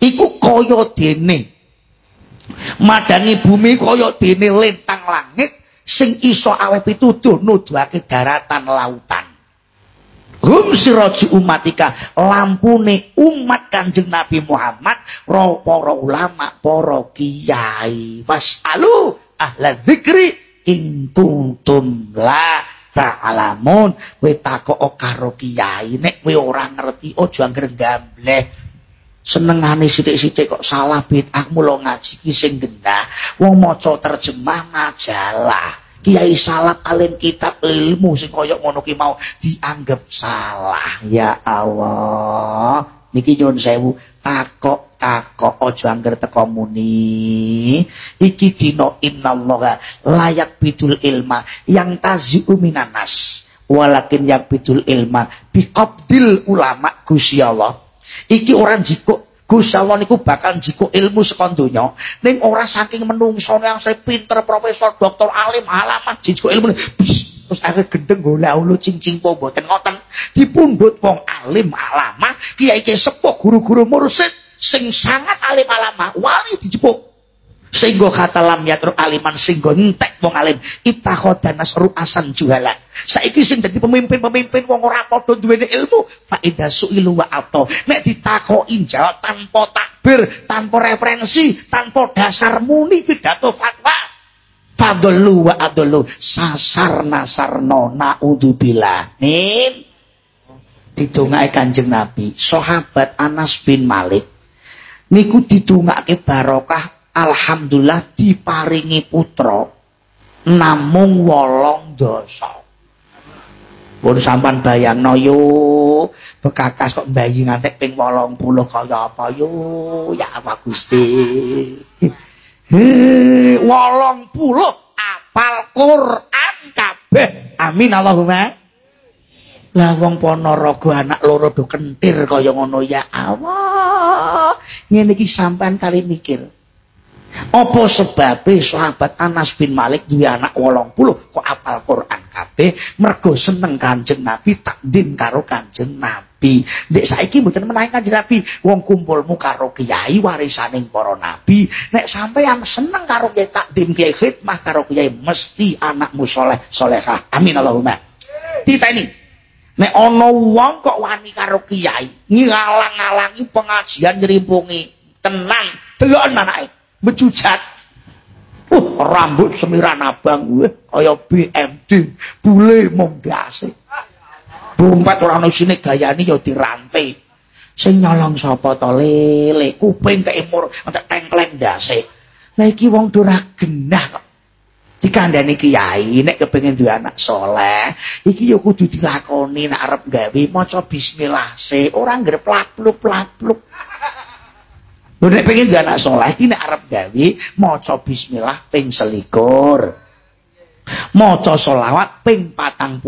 iku kaya dene. Madangi bumi kaya dene lintang langit sing iso awe pituduh nuduhake daratan lautan. Hum siraju umatika lampune umat Kanjeng Nabi Muhammad para ulama para kiai. Fasalu ahla dzikri in kuntum la ta'lamun. Kowe takok karo kiai nek kowe ora ngerti aja anggere gambleh. Senengane sithik-sithik kok salah bid'ah mulo ngaji ki sing gendah. Wong maca terjemah majalah. Kiai salah alim kitab ilmu sing kaya ngono ki mau dianggap salah. Ya Allah niki nyuwun sewu. Takok takok aja angger teko muni. Iki dina innallaha layak bidul ilma yang tazi'u minanas. Walakin yang bidul ilma biqabdil ulama Gusti Allah. Iki orang jiko Gusti Allah niku bakal jiko ilmu saka donya. Ning ora saking menungsone yang saya pinter profesor doktor alim alamat jiko ilmu terus akhir gendeng golek ulu cincing po mboten ngoten. Dipundhut wong alim alama kiai kiai sepuh guru-guru mursid sing sangat alim alama wali dijepuk sehingga kata lam yatruk aliman sehingga entek wong alim. Itakhodanas ru'asan juhala. Saiki sing dadi pemimpin-pemimpin wong ora padha duweni ilmu fa idza su'ilu wa ato nek ditakoki jawab tanpa takbir tanpa referensi tanpa dasar muni pidato fatwa fadlu wa adlu sasar nasarno naudzubillah. Nin. Didongake Kanjeng Nabi sahabat Anas bin Malik niku didongake barokah alhamdulillah diparingi putra namung wolong dosa. Pun sampan bayangno yo bekakas kok bayi ngantek ping wolong puluh kaya apa? Yo ya apa gusti. Wolong puluh apal Quran kabeh. Amin Allahumma lah wong Ponorogo anak loro do kentir kaya ngono ya Allah ngene iki sampean kali mikir apa sebabnya sahabat Anas bin Malik duwe anak wolong puluh kok apal Quran kabeh mergo seneng Kanjeng Nabi takdim karo Kanjeng Nabi. Ndek saiki mboten menawi Kanjeng Nabi wong kumpulmu karo kiai warisaning para nabi. Nek sampeyan seneng karo kiai takdim kiai khidmah karo kiai mesti anakmu soleh solehah. Amin Allahumma. Titeni. Nek ana wong kok wani karo kiai ngalang-alangi pengajian nyerimpungi tenang delok anake mencucat. Uh, rambut semiran abang gue kaya BMD, bule mondase. Dompet ora ono sine gayane ya dirantai. Sing nyolong sapa to lele, kuping keimur entek tengkleng ndase. Lah iki wong ora genah kok. Dikandani kiai nek kepengin duwe anak soleh, iki ya kudu dilakoni nek arep gawe maca bismillah se, ora nggrep plak-pluk plak-pluk. Lho nek pengen duwe anak saleh iki nek arep gawe maca bismillah ping selikur. Maca selawat ping 41.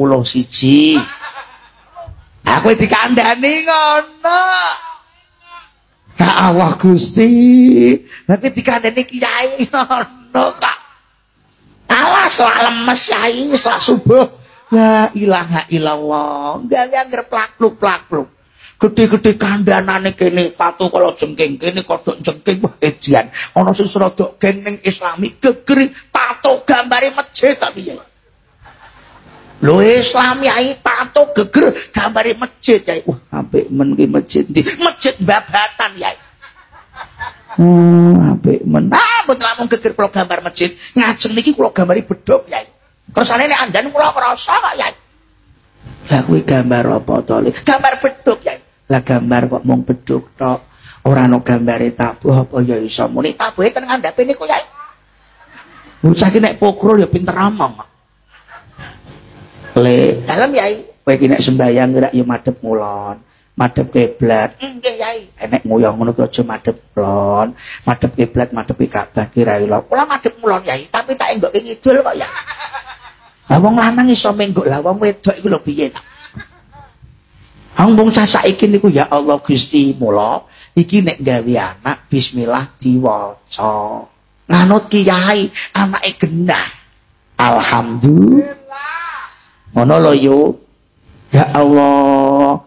Aku dikandani ngono. Ya Allah Gusti. Nanti dikandani kiai ngono kok. Alah salah lemes yai salah subuh. La ilaha illallah. Gawe anggere plakluk-plakluk. Gede-gede kandhanane kene patu kala jengking kene kodok jengking wah edian. Ana sing serodok geng ning Islami gegeri tato gambare masjid tapi ya. Lho Islami ai tato geger gambare masjid ya. Wah apik men ki masjid ndi? Masjid babatan ya. Hmm, apik men. Ah, mboten lamun geger kula gambar masjid. Ngajeng niki kula gambari bedhog ya. Kersane nek andan kula krasa kok ya. Lah kuwi gambar apa to? Gambar bedhog ya. Lah gambar kok mung bedhog tok. Ora ana gambare tabuh apa ya iso muni tabuhe ten ngandhape niku ya. Bocah ki nek pokrol ya pinter omong. Le, dalem yai. Kowe ki nek sembayang gerak ya madhep ngulon. Madhep kiblat. Nggih, Yai. Enek nguyang ngono aja madhep kulon. Madhep kiblat, madhep Ka'bah kira ila. Kula madhep mulon, Yai, tapi tak enggoke ngidul kok ya. Lah wong lanang iso menggok, lah wong wedok iku lho piye ta? Ambung saiki niku ya Allah Gusti mula iki nek gawe anak bismillah diwaca. Nganut kiai anake genah. Alhamdulillah. Ngono lho yo. Ya Allah.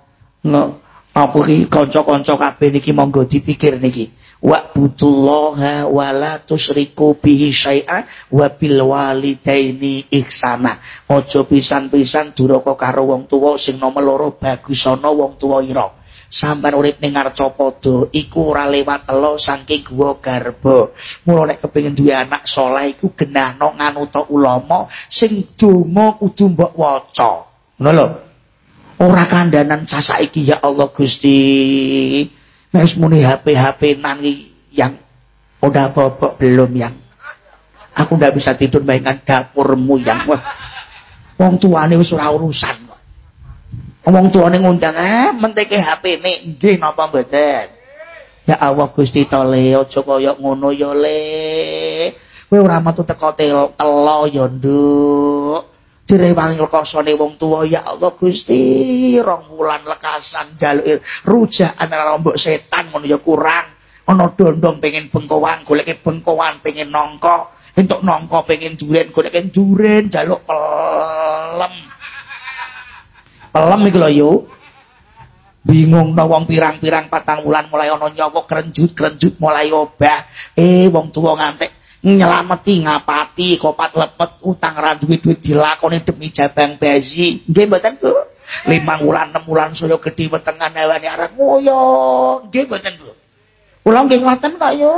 No, apa ki kanca-kanca kabeh niki monggo dipikir niki. Wa butullaha wa la tusyriku bihi syai'a wa bil walidaini ihsana. Aja pisan-pisan duraka karo wong tuwa sing nomor loro bagusana wong tuwa ira. Sampai urip ning Arcapada iku ora lewat telo saking guwa garba. Mula nek kepengin duwe anak saleh iku genahno nganuta ulama sing donga kudu mbok waca. Ngono. Ora kandanan sasaiki ya Allah Gusti. Wis muni HP-HP nan yang udah bobok belum yang. Aku ndak bisa tidur bayangkan dapurmu yang. Wah wong tuane wis ora urusan. Kok wong tuane ngundang eh menteke HP ne nggih napa mboten? Ya Allah Gusti tole aja kaya ngono ya le. Kowe ora metu teko telo ya nduk direwangi lekasane wong tuwa ya Allah Gusti rong wulan lekasan jaluk rujak ana rombok setan ngono ya kurang. Ana dondong pengen bengkowan goleke bengkowan pengen nongko. Entuk nongko pengen duren goleke duren jaluk pelem. Pelem iki lho yo bingung no wong pirang-pirang patang wulan mulai ana nyawa krenjut-krenjut mulai obah. Eh wong tuwa ngantek nyelameti ngapati kopat lepet utang ra duwe-duwe dilakoni demi jabang bazi nggih mboten Bu? Limang wulan enam wulan saya gedhe wetengan hewane arek ngoyo nggih mboten Bu? Kula nggih ngoten kok yo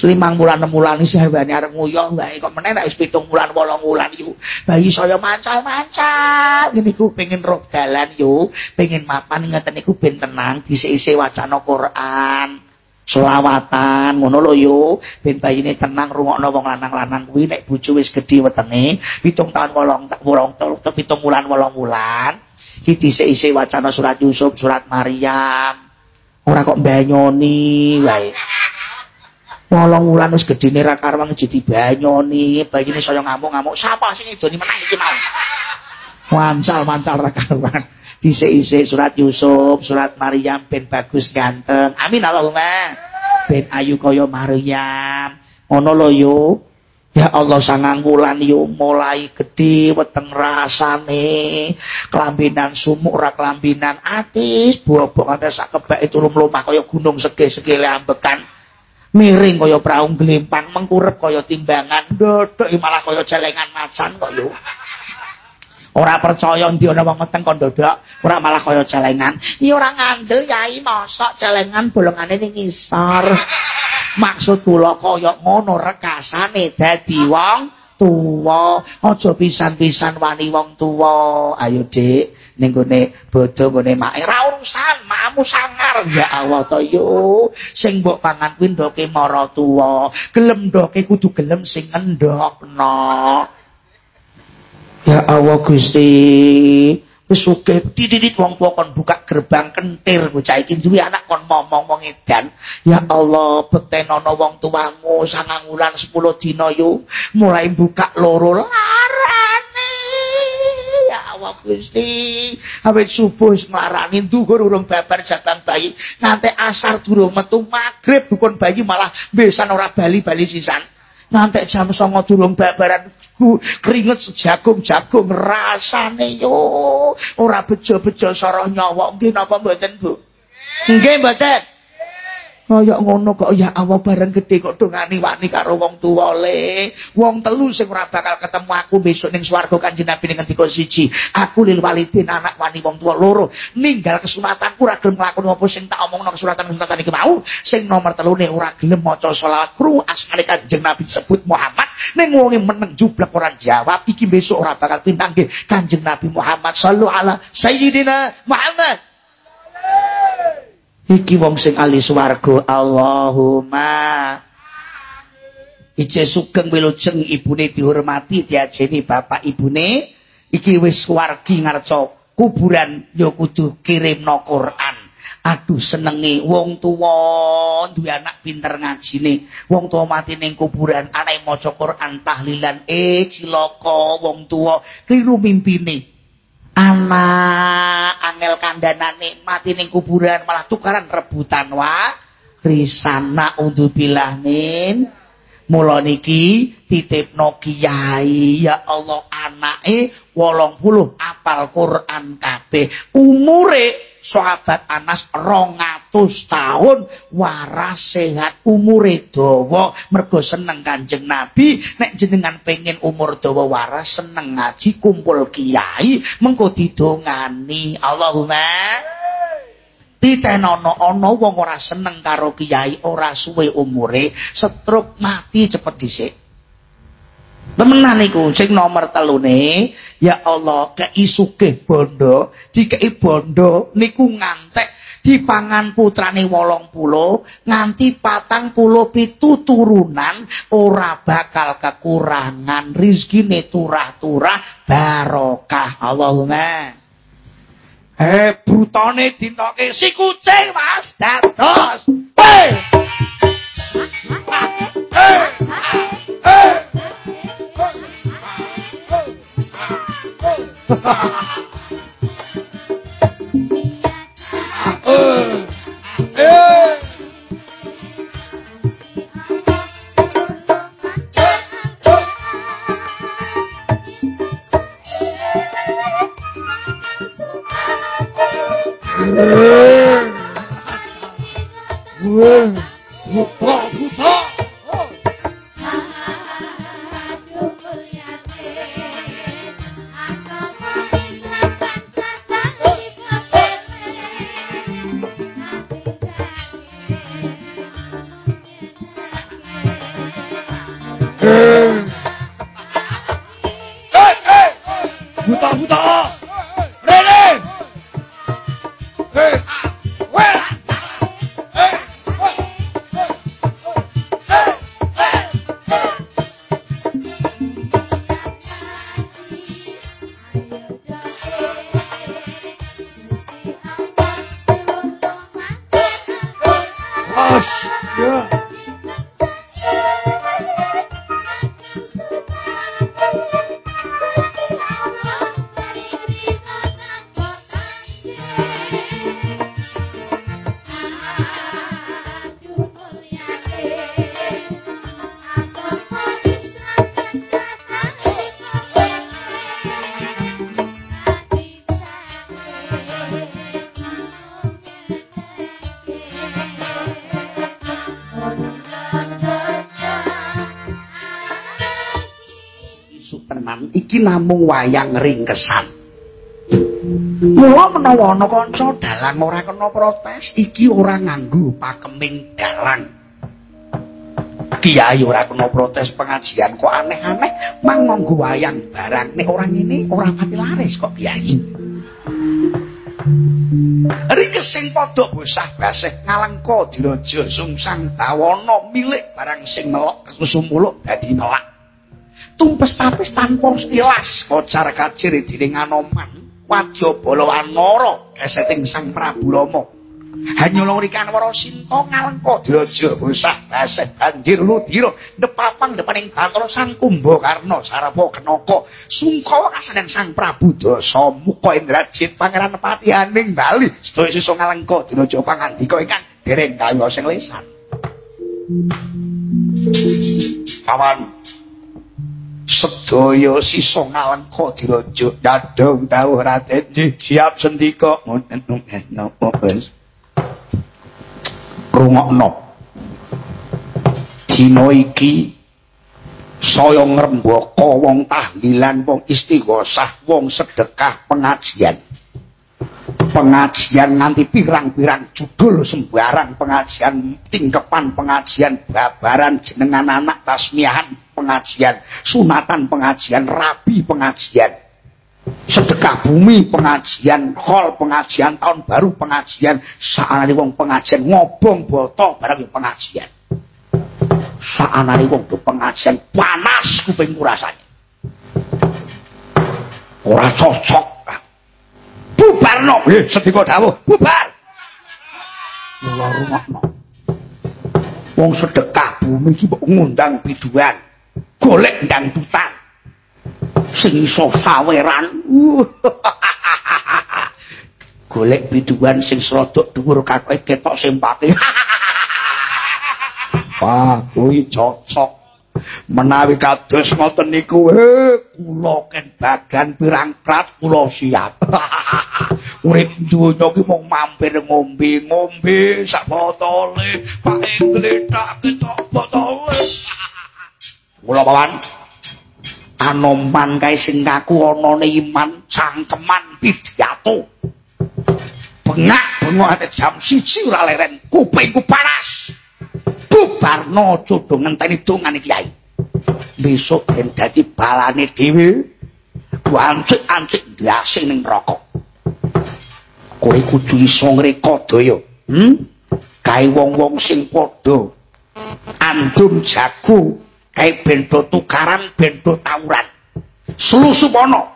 limang wulan enam wulan iki hewane arek ngoyo wae kok meneh nek wis pitung wulan wolong wulan iku bayi saya mancal-mancal. Ngene iku pengen roh dalan yo pengen mapan ngeten niku ben tenang dhisik-isik wacana Quran selawatan ngono lho yo. Ben bayine tenang rungokno wong lanang-lanang kuwi nek bojo wis gedhe wetenge pitung taun wolong tak wolong pitung wulan wolong wulan iki dhisik-isik wacana surat Yusuf surat Maryam. Ora kok banyoni wae. Wolong wulan wis gedene ra karwang jadi banyoni bayine saya ngamuk-ngamuk sapa sing idoni menang iki mau mancal-mancal ra karwang dhisik-isik surat Yusuf, surat Maryam ben bagus ganteng. Amin Allahumma. Ben ayu kaya Maryam. Ngono lho yo. Ya Allah sangang wulan yo mulai gedhe weteng rasane. Kelambinan sumuk kelambinan atis, bobok ate sak kebake turu mlumah kaya gunung sege-segele ambekan. Miring kaya praung glempang, mengkurep kaya timbangan, ndodok malah kaya celengan macan kok yo. Ora percaya ndi ana wong meteng ndodok ora malah kaya celengan iki ora ngandel yai mosok celengan bolongane ning ngisor. Maksud kula kaya ngono rekasane dadi wong tuwa. Aja pisan-pisan wani wong tuwa. Ayo dik ning gone bodho gone mak. Ora urusan makmu sangar. Ya Allah to yo. Sing mbok pangan kuwi ndoke mara tuwa. Gelem ndoke kudu gelem sing ngendokno Ya Allah Gusti, wis sugih. Dididit wong tuwa kon buka gerbang kentir. Bocah iki duwe anak kon momong wong edan. Ya Allah betenono wong tuamu sangang wulan 10 dina yo mulai buka loro larane. Ya Allah Gusti. Awit subuh wis nglarani dhuwur urung babar jabang bayi. Nganti asar durung metu magrib dukun bayi malah besan ora bali-bali sisan nganti jam 09.00 durung babaran keringet sejagung-jagung rasane yo. Ora bejo-bejo soroh nyawa. Nggih napa mboten Bu? Nggih mboten kaya ngono kok ya Allah bareng gede kok dongani wani karo wong tuwa le. Wong telu sing ora bakal ketemu aku besok ning swarga kanjeng Nabi ning ngendika siji. Aku lil walidin anak wani wong tuwa loro. Ninggal kesunatanku ora gelem nglakoni apa sing tak omongno kesunatan-kesunatan iki mau. Sing nomor telune ora gelem maca selawat kru asmane kanjeng Nabi sebut Muhammad. Ning wonge meneng jublek ora jawab iki besok ora bakal pintang kanjeng Nabi Muhammad sallallahu ala sayyidina Muhammad iki wong sing ahli swarga Allahumma. Ije sugeng wilujeng ibune dihormati diajeni bapak ibune. Iki wis wargi ngarca kuburan ya kudu kirimno Quran. Aduh senenge wong tuwa duwe anak pinter ngajine. Wong tuwa mati ning kuburan anake maca Quran tahlilan. Eh cilaka wong tuwa kliru mimpine anak angel kandhanane mati ning kuburan malah tukaran rebutan wa risana min. Mula niki titipno kiai ya Allah anake 80 apal Quran kabeh. Umure sahabat Anas rongatus tahun waras sehat umure dawa. Mergo seneng Kanjeng Nabi nek jenengan pengen umur dawa waras seneng ngaji kumpul kiai mengko didongani. Allahumma titenono ana wong ora seneng karo kiai ora suwe umure setruk mati cepet dhisik Temenan iku sing nomor telune ya Allah kei sugih bondo dikei bondo niku ngantek dipangan putrane wolong pulo nganti patang pulo pitu turunan ora bakal kekurangan rizkine turah-turah barokah Allahumma eh brutone dintoke si kucing mas dados hey! hey! Eh. Eh. Eh. Eh. Eh. Eh. Namung wayang ringkesan. Mula menawa ana kanca dalang ora kena protes, iki ora nganggo pakeming dalang. Kiai ora kena protes pengajian kok aneh-aneh, mang nganggo wayang barang. Nek ora ngene ora pati laris kok kiai. Rike sing padha bosah basih ngalengka diraja sungsang tawana milik barang sing melok kesusum muluk dadi nelak. Tumpes tapis tanpa ilas kocar kacir dening anoman Wadyabala wanara keseting Sang Prabu Rama. Hanyala rikan wara sinta ngalengka draja usah baseh banjir ludira nepapang depaning Bathara Sang Kumbakarna sarapa kenaka sungkawa kaseneng Sang Prabu Dasa muka Indrajit Pangeran Patihaning Bali sedaya sisa ngalengka draja pangandika ingkang dereng kawula sing lesan. Paman sedaya sisa ngalengka diraja dadong dawuh Raden. Siap sendika. Ngoten napa wis. Rungokno. Dina iki saya ngrembaka wong tahlilan wong istighosah wong sedekah pengajian. Pengajian nganti pirang-pirang judul sembarang pengajian tingkepan pengajian babaran jenengan anak tasmiahan pengajian sunatan pengajian rabi pengajian sedekah bumi pengajian hall pengajian tahun baru pengajian saanane wong pengajian ngobong boto barang pengajian. Saanane wong do pengajian panas kuping rasane ora cocok. Bubarno. Eh sedika dawuh bubar. Kula rumakno wong sedekah bumi iki ngundang biduan golek ndang sing iso saweran golek biduan sing srodok dhuwur kakoe ketok simpati Wah, kuwi cocok. Menawi kados ngoten niku, kula ken bagan pirang prat kula siap. Urip donya ki mung mampir ngombe, ngombe sak botole, pae gletak ketok botole. Kula pawan, anoman kae sing ngaku anane iman cangkeman pidhato bengak bengok ate jam siji ora leren kupingku panas. Bubarno aja do ngenteni dongane kiai besok ben dadi balane dhewe ancik-ancik ndase ning rokok kowe kudu iso ngrekada ya hm kae wong-wong sing padha andum jago kae bento tukaran bento tawuran. Selusupono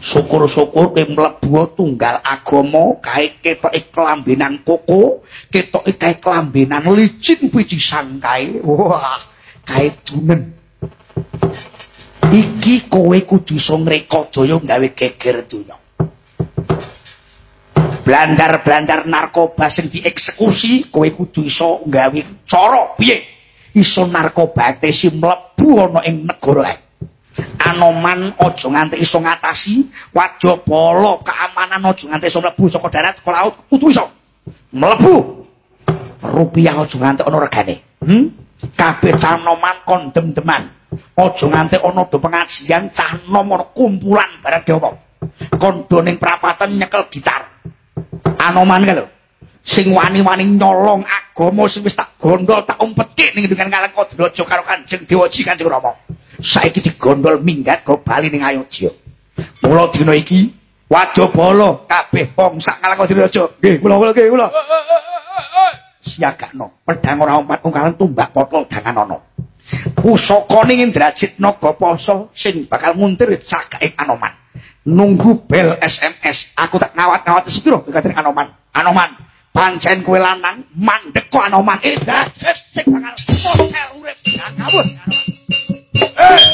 syukur-syukur ke mlebu tunggal agama kae ketoke kelambenan koko ketoke kae kelambenan licin biji sangkae. Wah kae dunen. Iki kowe kudu iso ngrekodaya gawe geger donya blandar-blandar narkoba sing dieksekusi kowe kudu iso gawe cara piye iso narkobate si mlebu ana ing negara Anoman aja nganti iso ngatasi, wajabala keamanan aja nganti iso mlebu saka darat ke laut, kudu iso mlebu. Rupiah aja nganti ana regane. Hmm? Kabeh canoman kondem-deman. Aja nganti ana do pengajian cah nomor kumpulan barang dewa. Ning prapatan nyekel gitar. Anoman ka lho. Sing wani-wani nyolong agama sing wis tak gondol tak umpetke ning dengan ngalang Kadraja karo Kanjeng Dewaji Kanjeng Rama. Saiki digondol minggat go bali ning Ayodya. Mula dina iki wajabala kabeh wong sak ngalang Kadraja. Nggih, kula kula nggih kula. Siagakno, pedhang ora umpat ungkalan tumbak potol dangan ana. Pusaka ning Indrajit Naga Pasa sing bakal muntir cakake Anoman. Nunggu bel SMS, aku tak ngawat-ngawat sepiro dikaten Anoman. Anoman, pancen kowe lanang mandek kok anoman. Eh sing bakal motel urip. Ngawur. Eh.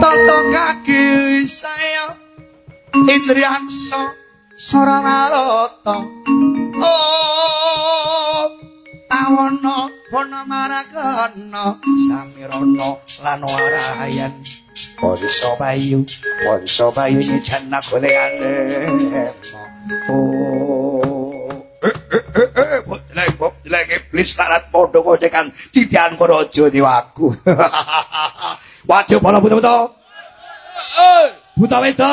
Toto kaki saya Indrianso sorang aloto oh tawono pono marakono samirono lan warayan. Poso bayu poso bayu ni janna kole ane Lagi please tarat podo kau cekan titian kau rojo di waku. Wajib pola buta buta. Buta buta.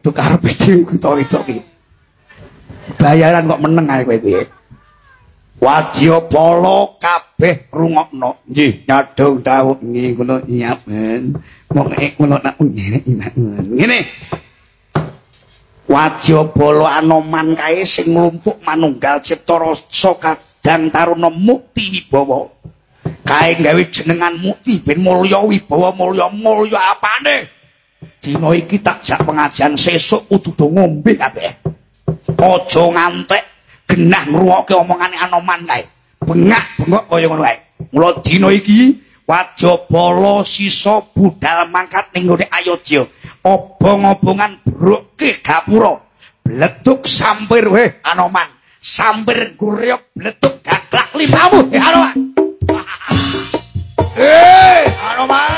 Kok karepe dhewe kuto-kuto iki. Bayaran kok meneng ae kowe iki. Wadyabala kabeh rungokno. Nggih, nyadong dawuh nggih kula nyiapen. Wong ek ngono nak ngene ngene. Wajabala anoman kae sing nglumpuk manunggal cipta rasa kadang taruna mukti wibawa. Kae gawe jenengan mukti ben mulya wibawa mulya mulya apane? Dina iki tak jak pengajian sesuk kudu do ngombe kabeh. Aja ngantek genah ngrungokke omongane anoman kae. Bengak-bengok kaya ngono kae. Mula dina iki Wajabala sisa budal mangkat ning ngene Ayodya. Obong-obongan bruke gapura. Bleduk sampir weh Anoman. Sampir guryok bleduk gaglak limamu eh Anoman.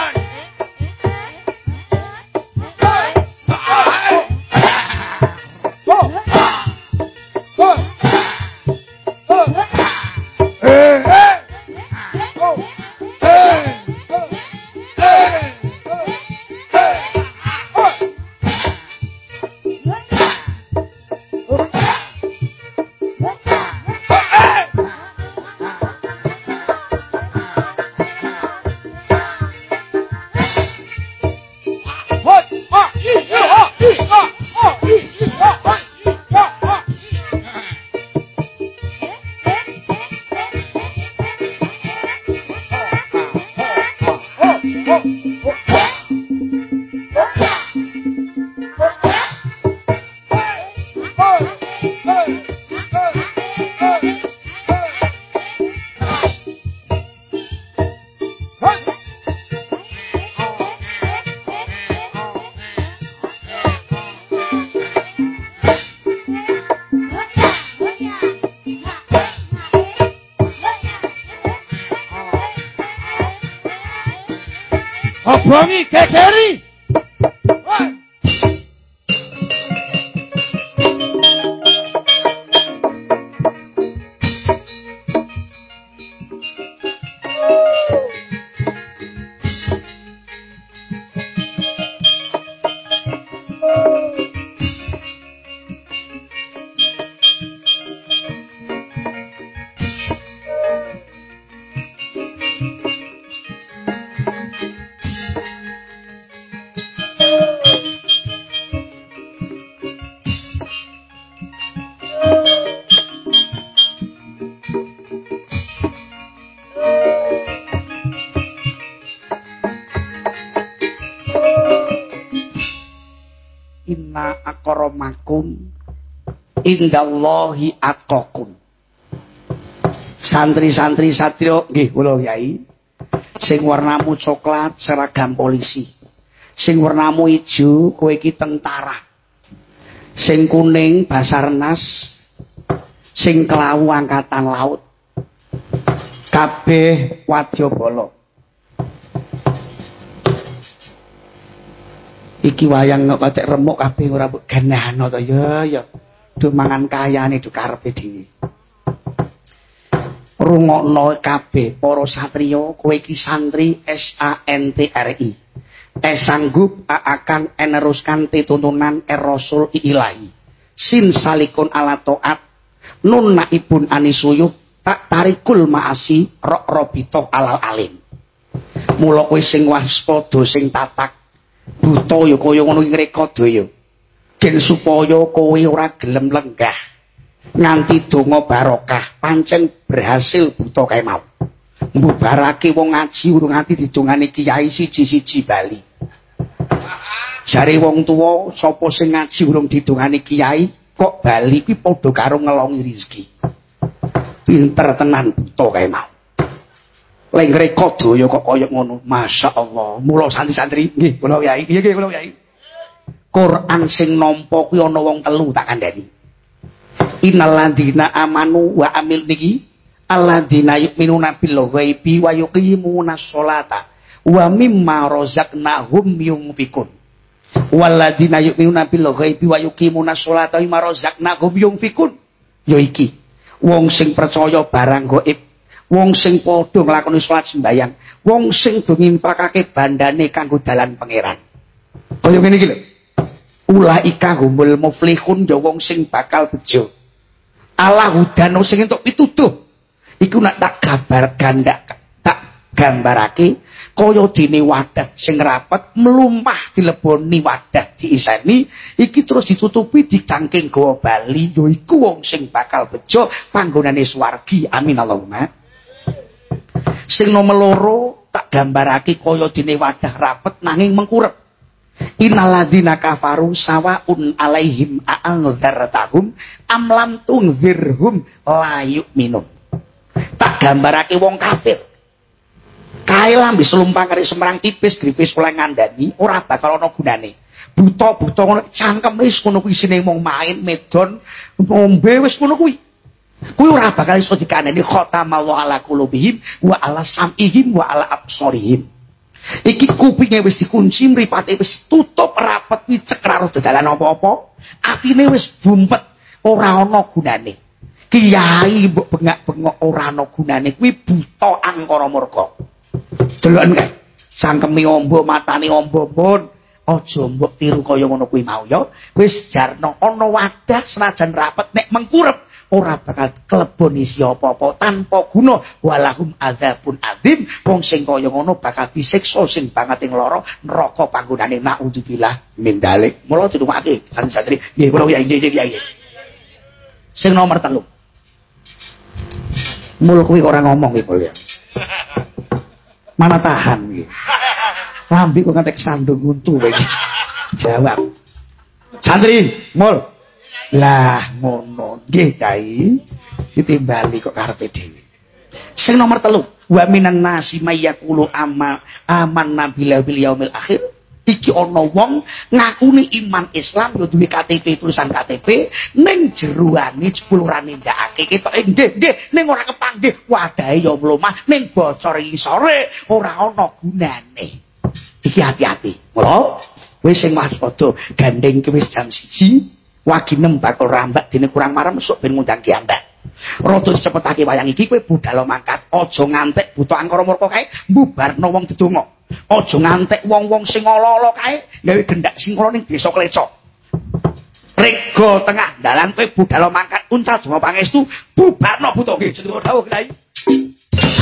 Eh Anoman. Obongi gegeri. indallahi atqakum. Santri-santri satrio nggih kula Kyai. Sing warnamu coklat seragam polisi. Sing warnamu ijo kowe iki tentara. Sing kuning Basarnas. Sing kelawu angkatan laut. Kabeh wadyabala. Iki wayang kok remuk kabeh ora genahno to ya ya. do mangan kayane do karepe dhewe. Rungokno kabeh para satriya, kowe iki santri S A N T R I. Eh sanggup akan eneruskan tuntunan er Rasul Ilahi. Sin salikun ala taat nun naibun anisuyuh tak tarikul maasi rok robito alal alim. Mula kowe sing waspada sing tatak buta ya kaya ngono iki rekada ya. ben supaya kowe ora gelem lenggah nganti donga barokah pancen berhasil buta kae mau. Mbubarake wong ngaji urung nganti didongane kiai siji-siji bali. Jare wong tuwa sapa sing ngaji urung didongane kiai kok bali kuwi padha karo ngelongi rezeki? Pinter tenan buta kae mau lenggre kodaya kok kaya ngono masyaallah mula santri-santri nggih kula kiai nggih kula kiai Quran sing nampa kuwi ana wong telu tak kandhani. Innalladzina amanu wa amil niki alladzina yu'minuna bil ghaibi wa yuqimuna sholata wa mimma razaqnahum yunfikun. Walladzina yu'minuna bil ghaibi wa yuqimuna sholata wa mimma razaqnahum yunfikun. Ya iki wong sing percaya barang gaib, wong sing padha nglakoni salat sembayang, wong sing do ngimpakake bandane kanggo dalan pangeran. Kaya ngene iki lho. ulaika humul muflihun ya wong sing bakal bejo Allah hudano sing entuk pituduh iku nak tak gambar gandak tak gambarake kaya dene wadah sing rapet mlumpah dileboni wadah diiseni iki terus ditutupi dicangking gawa bali yaiku wong sing bakal bejo panggonane swargi amin Allahumma sing nomor loro tak gambarake kaya dene wadah rapet nanging mengkurep. Inaladina kafaru sawaun alaihim a'angdhartahum am lam tungzirhum layuk minum. Tak gambarake wong kafir. Kae lambe slumpang kari semerang tipis gripis oleh ngandani ora bakal ana gunane. Buta-buta ngono cangkem wis ngono kuwi isine mung main medon ngombe wis ngono kuwi kuwi ora bakal iso dikaneni khotama wa ala qulubihim wa ala sam'ihim wa ala absarihim. Iki kupinge wis dikunci mripate wis tutup rapet wicek karo dalan apa-apa. Atine wis bumpet ora ana gunane. Kiai mbok bengak-bengok ora ana gunane. Kuwi buta angkara murka. Deloken kae. Sangkeme ombo, matane ombo pun aja mbok tiru kaya ngono kuwi mau ya. Wis jarno ana wadah senajan rapet nek mengkurep ora bakal klebon isi apa-apa tanpa guna walahum adzabun adzim wong sing kaya ngono bakal disiksa sing banget ing lara neraka panggonane naudzubillah min dalik mula dirumake santri nggih kula ya nggih nggih sing nomor 3 mul kuwi ora ngomong iki ya mana tahan iki. Lambi kok ngantek sandung untu iki. Jawab. Santri, mul. Lah ngono. Nggih, Kyai. Ditimbali kok karepe dhewe. Sing nomor telu, wa minan nasi mayyaqulu amma amanna bil yaumil akhir iki ana wong ngakuni iman Islam yo duwe KTP tulisan KTP ning jeruane jebul ora nindakake ketoke nggih nggih ning ora kepanggih wadahe yo mlumah ning bocor isore ora ana gunane iki hati-hati mula wis sing waspada gandeng wis jam 1 wagi nem bakal rambak dene kurang marem sok ben ngundang ki andak Rada cepetake wayang iki kowe budhal mangkat aja ngantek buta angkara murka kae mbubarno wong dedonga Aja ngantek wong-wong sing ala-ala kae gawe gendak singkara ning desa Kleco. Rega tengah dalan kowe budal mangkat uncal donga pangestu bubarno buta nggih jeneng dawuh Kyai.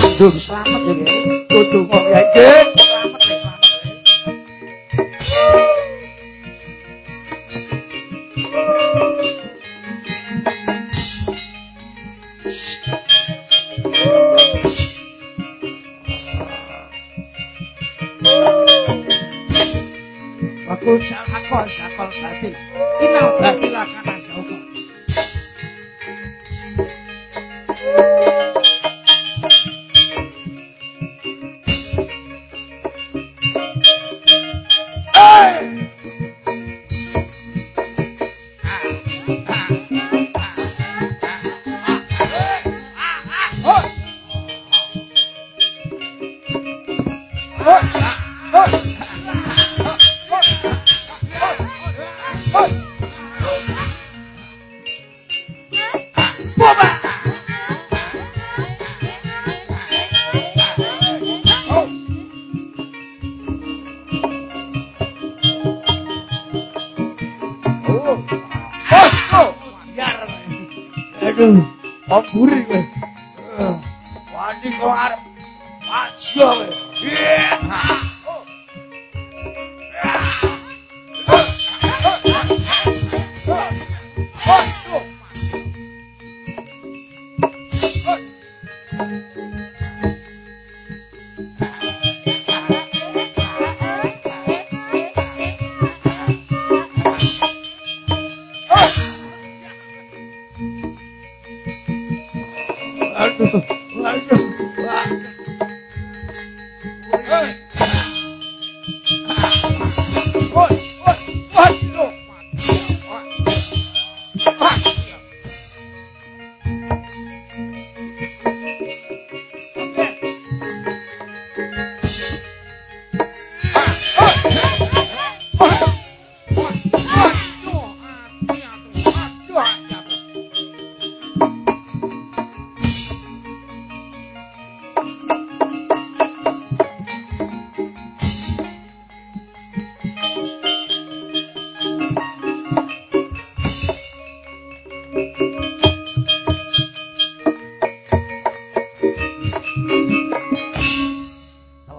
Aduh selamat ya. Kudu kok ya nggih. Selamat selamat. Wakul sakol sakol batin. Inal batilah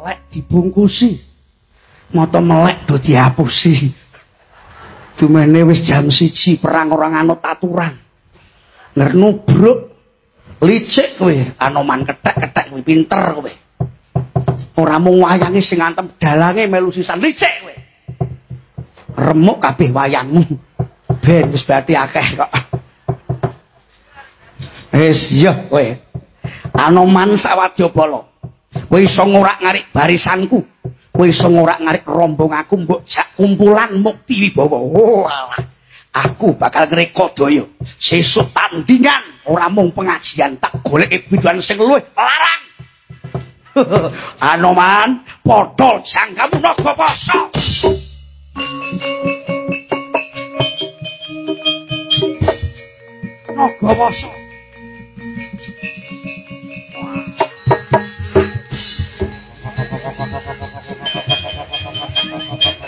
melek dibungkusi. Moto melek do dihapusi dumene wis jam siji perang orang anut aturan. Ngernubruk licik kowe. Anoman kethek-kethek kowe pinter kowe. Ora mung wayange sing antem dalange melu sisan licik kowe. Remuk kabeh wayangmu ben wis berarti akeh kok. Wis yo kowe. Anoman sawadya bala. Kowe iso ngorak-ngarik barisanku. Kowe iso ngorak-ngarik rombong aku mbok jak kumpulan mukti wibawa. Oh. Aku bakal ngrekodaya sesuk tandingan ora mung pengajian tak golek biduan sing luwih larang. Anoman, padha jangkamu naga poso. Naga poso.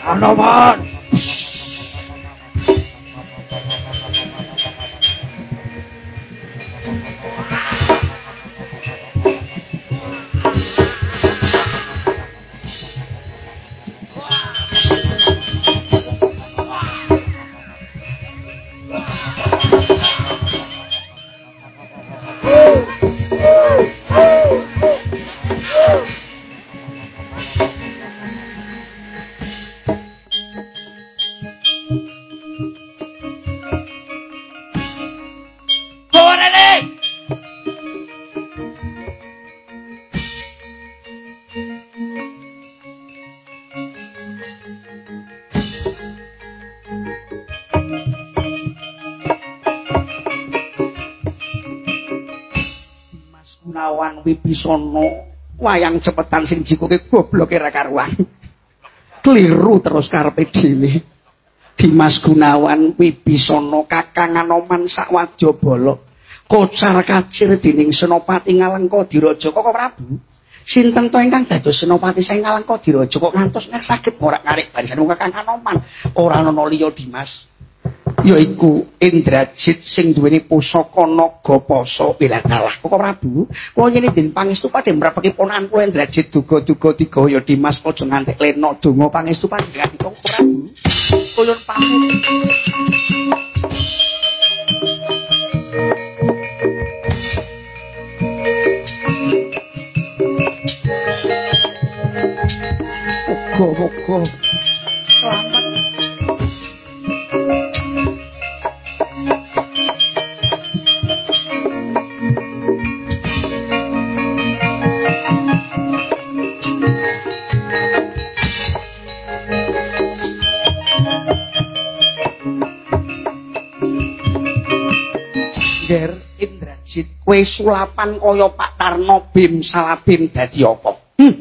俺老潘。Anoman. Wibisana wayang cepetan sing jikuke gobloke ra karuan. Kliru terus karepe dhewe. Dimas Gunawan Wibisana Kakang Anoman Sakwajabala kocar kacir dening Senopati Ngalengka Diraja Koko Prabu. Sinten to ingkang dados Senopati saing Ngalengka Diraja kok ngantos saged morak-ngarik barisan Kakang Anoman ora ana liya Dimas. Yaiku Indrajit sing duweni pusaka naga poso piladalah kok Prabu. Kula yen den pangestu padhe mrapake ponakan kula Indrajit duga-duga digaya Dimas aja nganti lena donga pangestu panjenengan kok Prabu. Kula pamit. Moga-moga selamat kowe sulapan kaya Pak Tarno Bim Salabim dadi apa? Hm.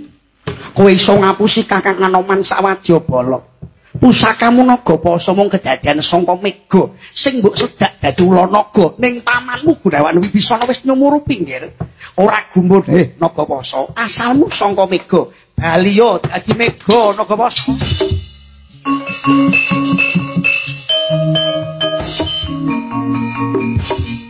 Kowe iso ngapusi Kakang Anoman Sawadyabala. Pusakamu naga poso mung kedadian sangka mega sing mbok sedak dadi ulanaga ning pamanmu Gunawan Wibisana wis nyumurupi nggir. Ora gumun eh naga poso, asalmu sangka mega. Baliya dadi mega naga poso. diadamu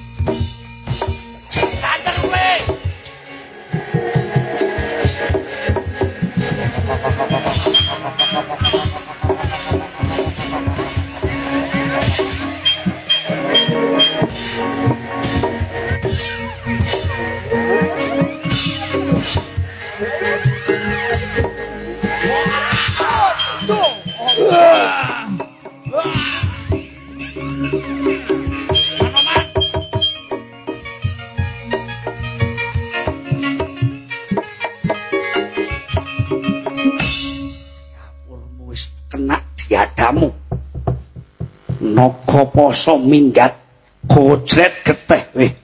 naga poso minggat gojret geteh weh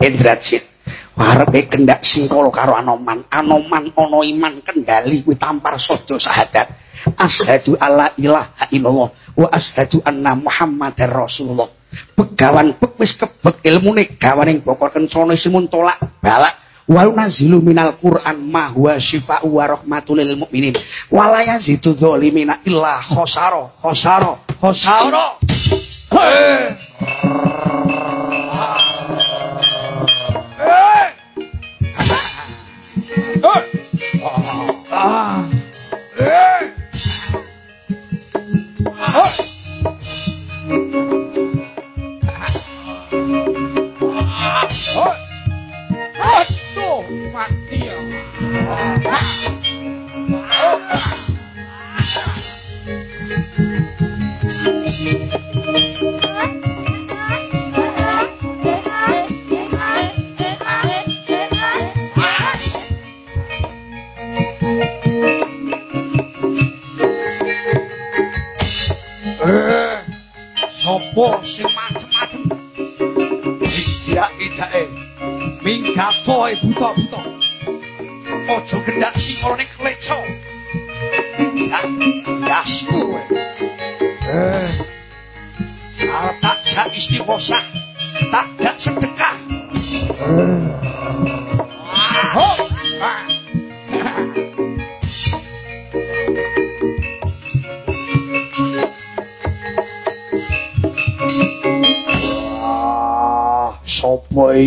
Indrajit arepe kendak singkala karo Anoman. Anoman ana iman kendali kuwi tampar sada syahadat asyhadu alla ilaha illallah wa asyhadu anna muhammadar rasulullah. Begawan bek wis kebek ilmune gawaning bokor kencana simun tolak balak. Wa nazilu minal qur'an ma huwa syifa'u wa rahmatul lil mukminin wa la yazidu dzalimina illa khosara Hey! Hey! Hey!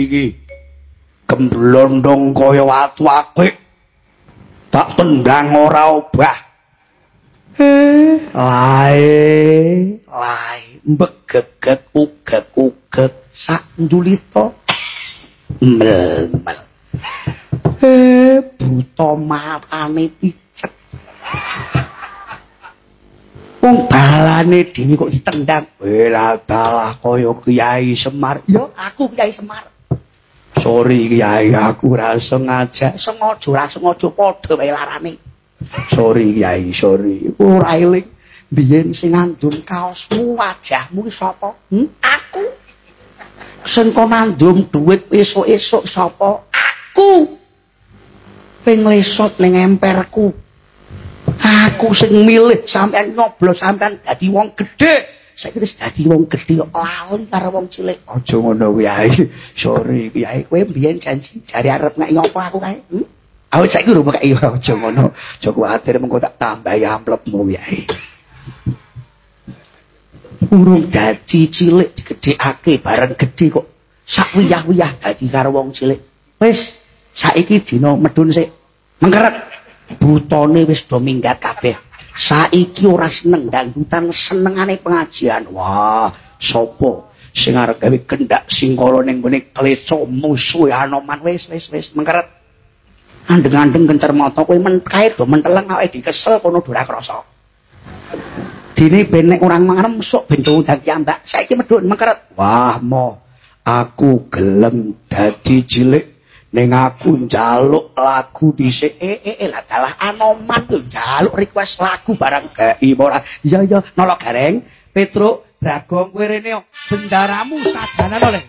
Iki. Gemblondong kaya watu apik. Tak tendang ora obah. Eh lae lae mbegeget uget-uget sak njulita. Mel mel eh buta matane picet wong balane dhewe kok ditendang. Ora dalah kaya Kiai Semar. Ya aku Kiai Semar sorry Kiai aku ora sengaja sengaja ora sengaja padha wae larane. Sorry Kiai sorry. Ora eling. Biyen sing ngandum kaosmu wajahmu sapa? Hm? aku. Sing kok ngandum dhuwit esuk-esuk sapa? Aku. Ping lesot ning emperku. Aku sing milih sampean nyoblos sampean dadi wong gedhe. Saiki wis dadi wong gedhe lali karo wong cilik. Aja ngono kuwi ae. Sorry Kyai, kowe mbiyen janji jare arep ngeki apa aku kae? Hmm? Aku saiki urung kaya aja ngono. Aja kuwatir mengko tak tambahi amplopmu Kyai. Urung dadi cilik digedhekake bareng gedhe kok sak wiyah-wiyah dadi karo wong cilik. Wis saiki dina medun sik. Mengkeret. butone wis do minggat kabeh. Saiki ora seneng dangdutan, senengane pengajian. Wah, sapa sing arep gawe kendak singkara ning gone kleco musuh anoman wis wis wis mengkeret. Andeng-andeng kencer mata kowe men do menteleng awake dikesel kono ora krasa. Dene ben nek orang mangan mesuk ben ndang kiambak. Saiki medhun mengkeret. Wah, mo aku gelem dadi cilik ning aku njaluk lagu dhisik eh eh, eh lah dalah anoman tuh njaluk request lagu barang gai ora iya iya nolok gareng. Petro Bragong kowe rene bendaramu sajanan oleh.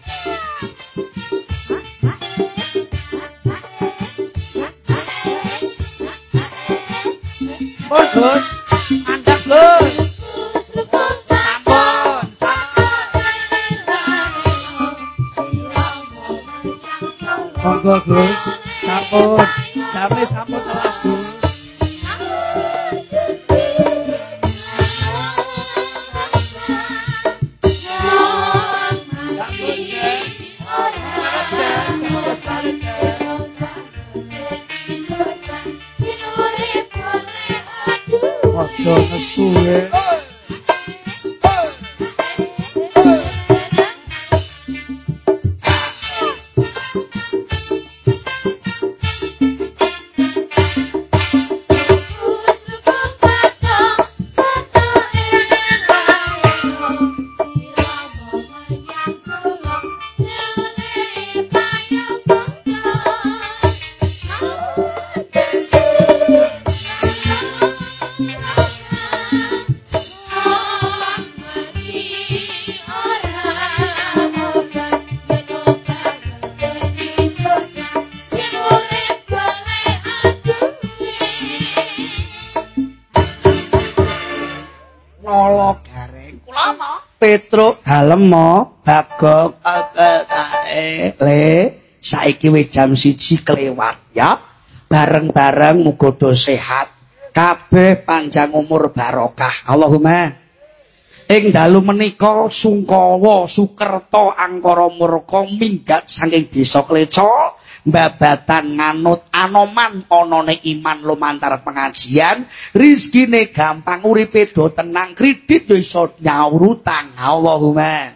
Gus, mandek, Gus. Monggo Gus. Sampun. Jame sampun telas Gus. Ojo nesu ya. Petruk dalem mo bagok ae le saiki wis jam 1 kelewat ya. Bareng-bareng muga sehat. Kabeh panjang umur barokah. Allahumma. Ing dalu menika sungkawa sukerta angkara murka minggat saking desa kleco babatan nganut anoman anane iman lumantar pengajian rizkine gampang uripe do tenang kredit yo iso nyaur utang. Allahumma.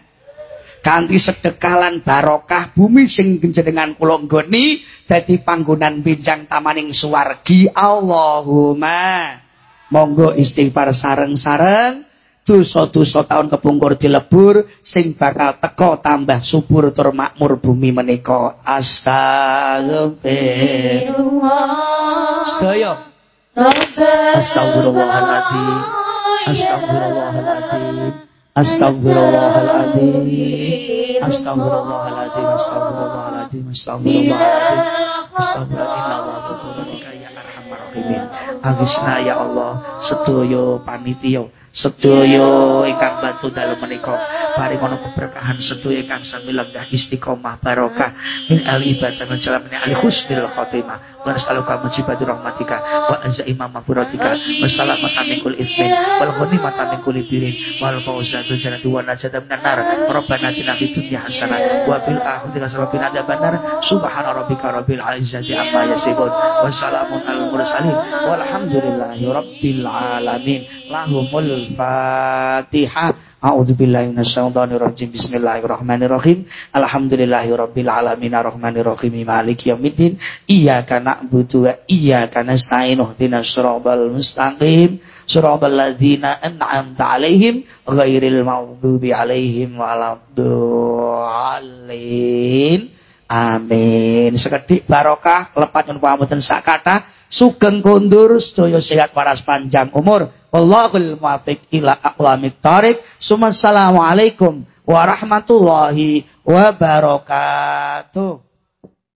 Kanthi sedekalan barokah bumi sing jenengan kula nggoni dadi panggonan benjang tamaning suwargi Allahumma. Monggo istighfar sareng-sareng dosa-dosa tahun kepungkur dilebur sing bakal teko tambah subur tur makmur bumi menika astagfirullah sedaya astagfirullahaladzim astagfirullahaladzim Astagfirullahaladzim Astagfirullahaladzim Astagfirullahaladzim Astagfirullahaladzim Astagfirullahaladzim ya arhamar rahimin Agisna ya Allah sedoyo panitia sedaya ingkang bantu dalem menika. Paringono keberkahan sedaya ingkang sami lenggah istiqomah barokah. Min ali ibadah menjalan ali husnul khotimah. Wa nas'aluka mujibatir rahmatika wa azza maghfiratika wa salamatan min kulli itsmin wal ghanimatan min kulli birin wal fawza bil jannati wa najata minan nar. Hasanah wa fil akhirati hasanah wa qina adzabannar subhana rabbika rabbil izzati amma yasifun. Wa salamun al mursalin. Walhamdulillahi rabbil alamin. Lahumul fatihah A'udzu billahi minasyaitonir rajim. Bismillahirrahmanirrahim. Alhamdulillahirabbil alamin arrahmanir rahim maliki yaumiddin. Iyyaka na'budu wa iyyaka nasta'in. Ihdinas shiratal mustaqim. Shiratal ladzina an'amta 'alaihim ghairil maghdubi 'alaihim waladdallin. Amin. Sekedik barokah lepat nyuwun pamunten sak kathah sugeng kondur sedaya sehat waras panjang umur. Wallahul muwaffiq ila aqwamit thariq. Assalamualaikum warahmatullahi wabarakatuh.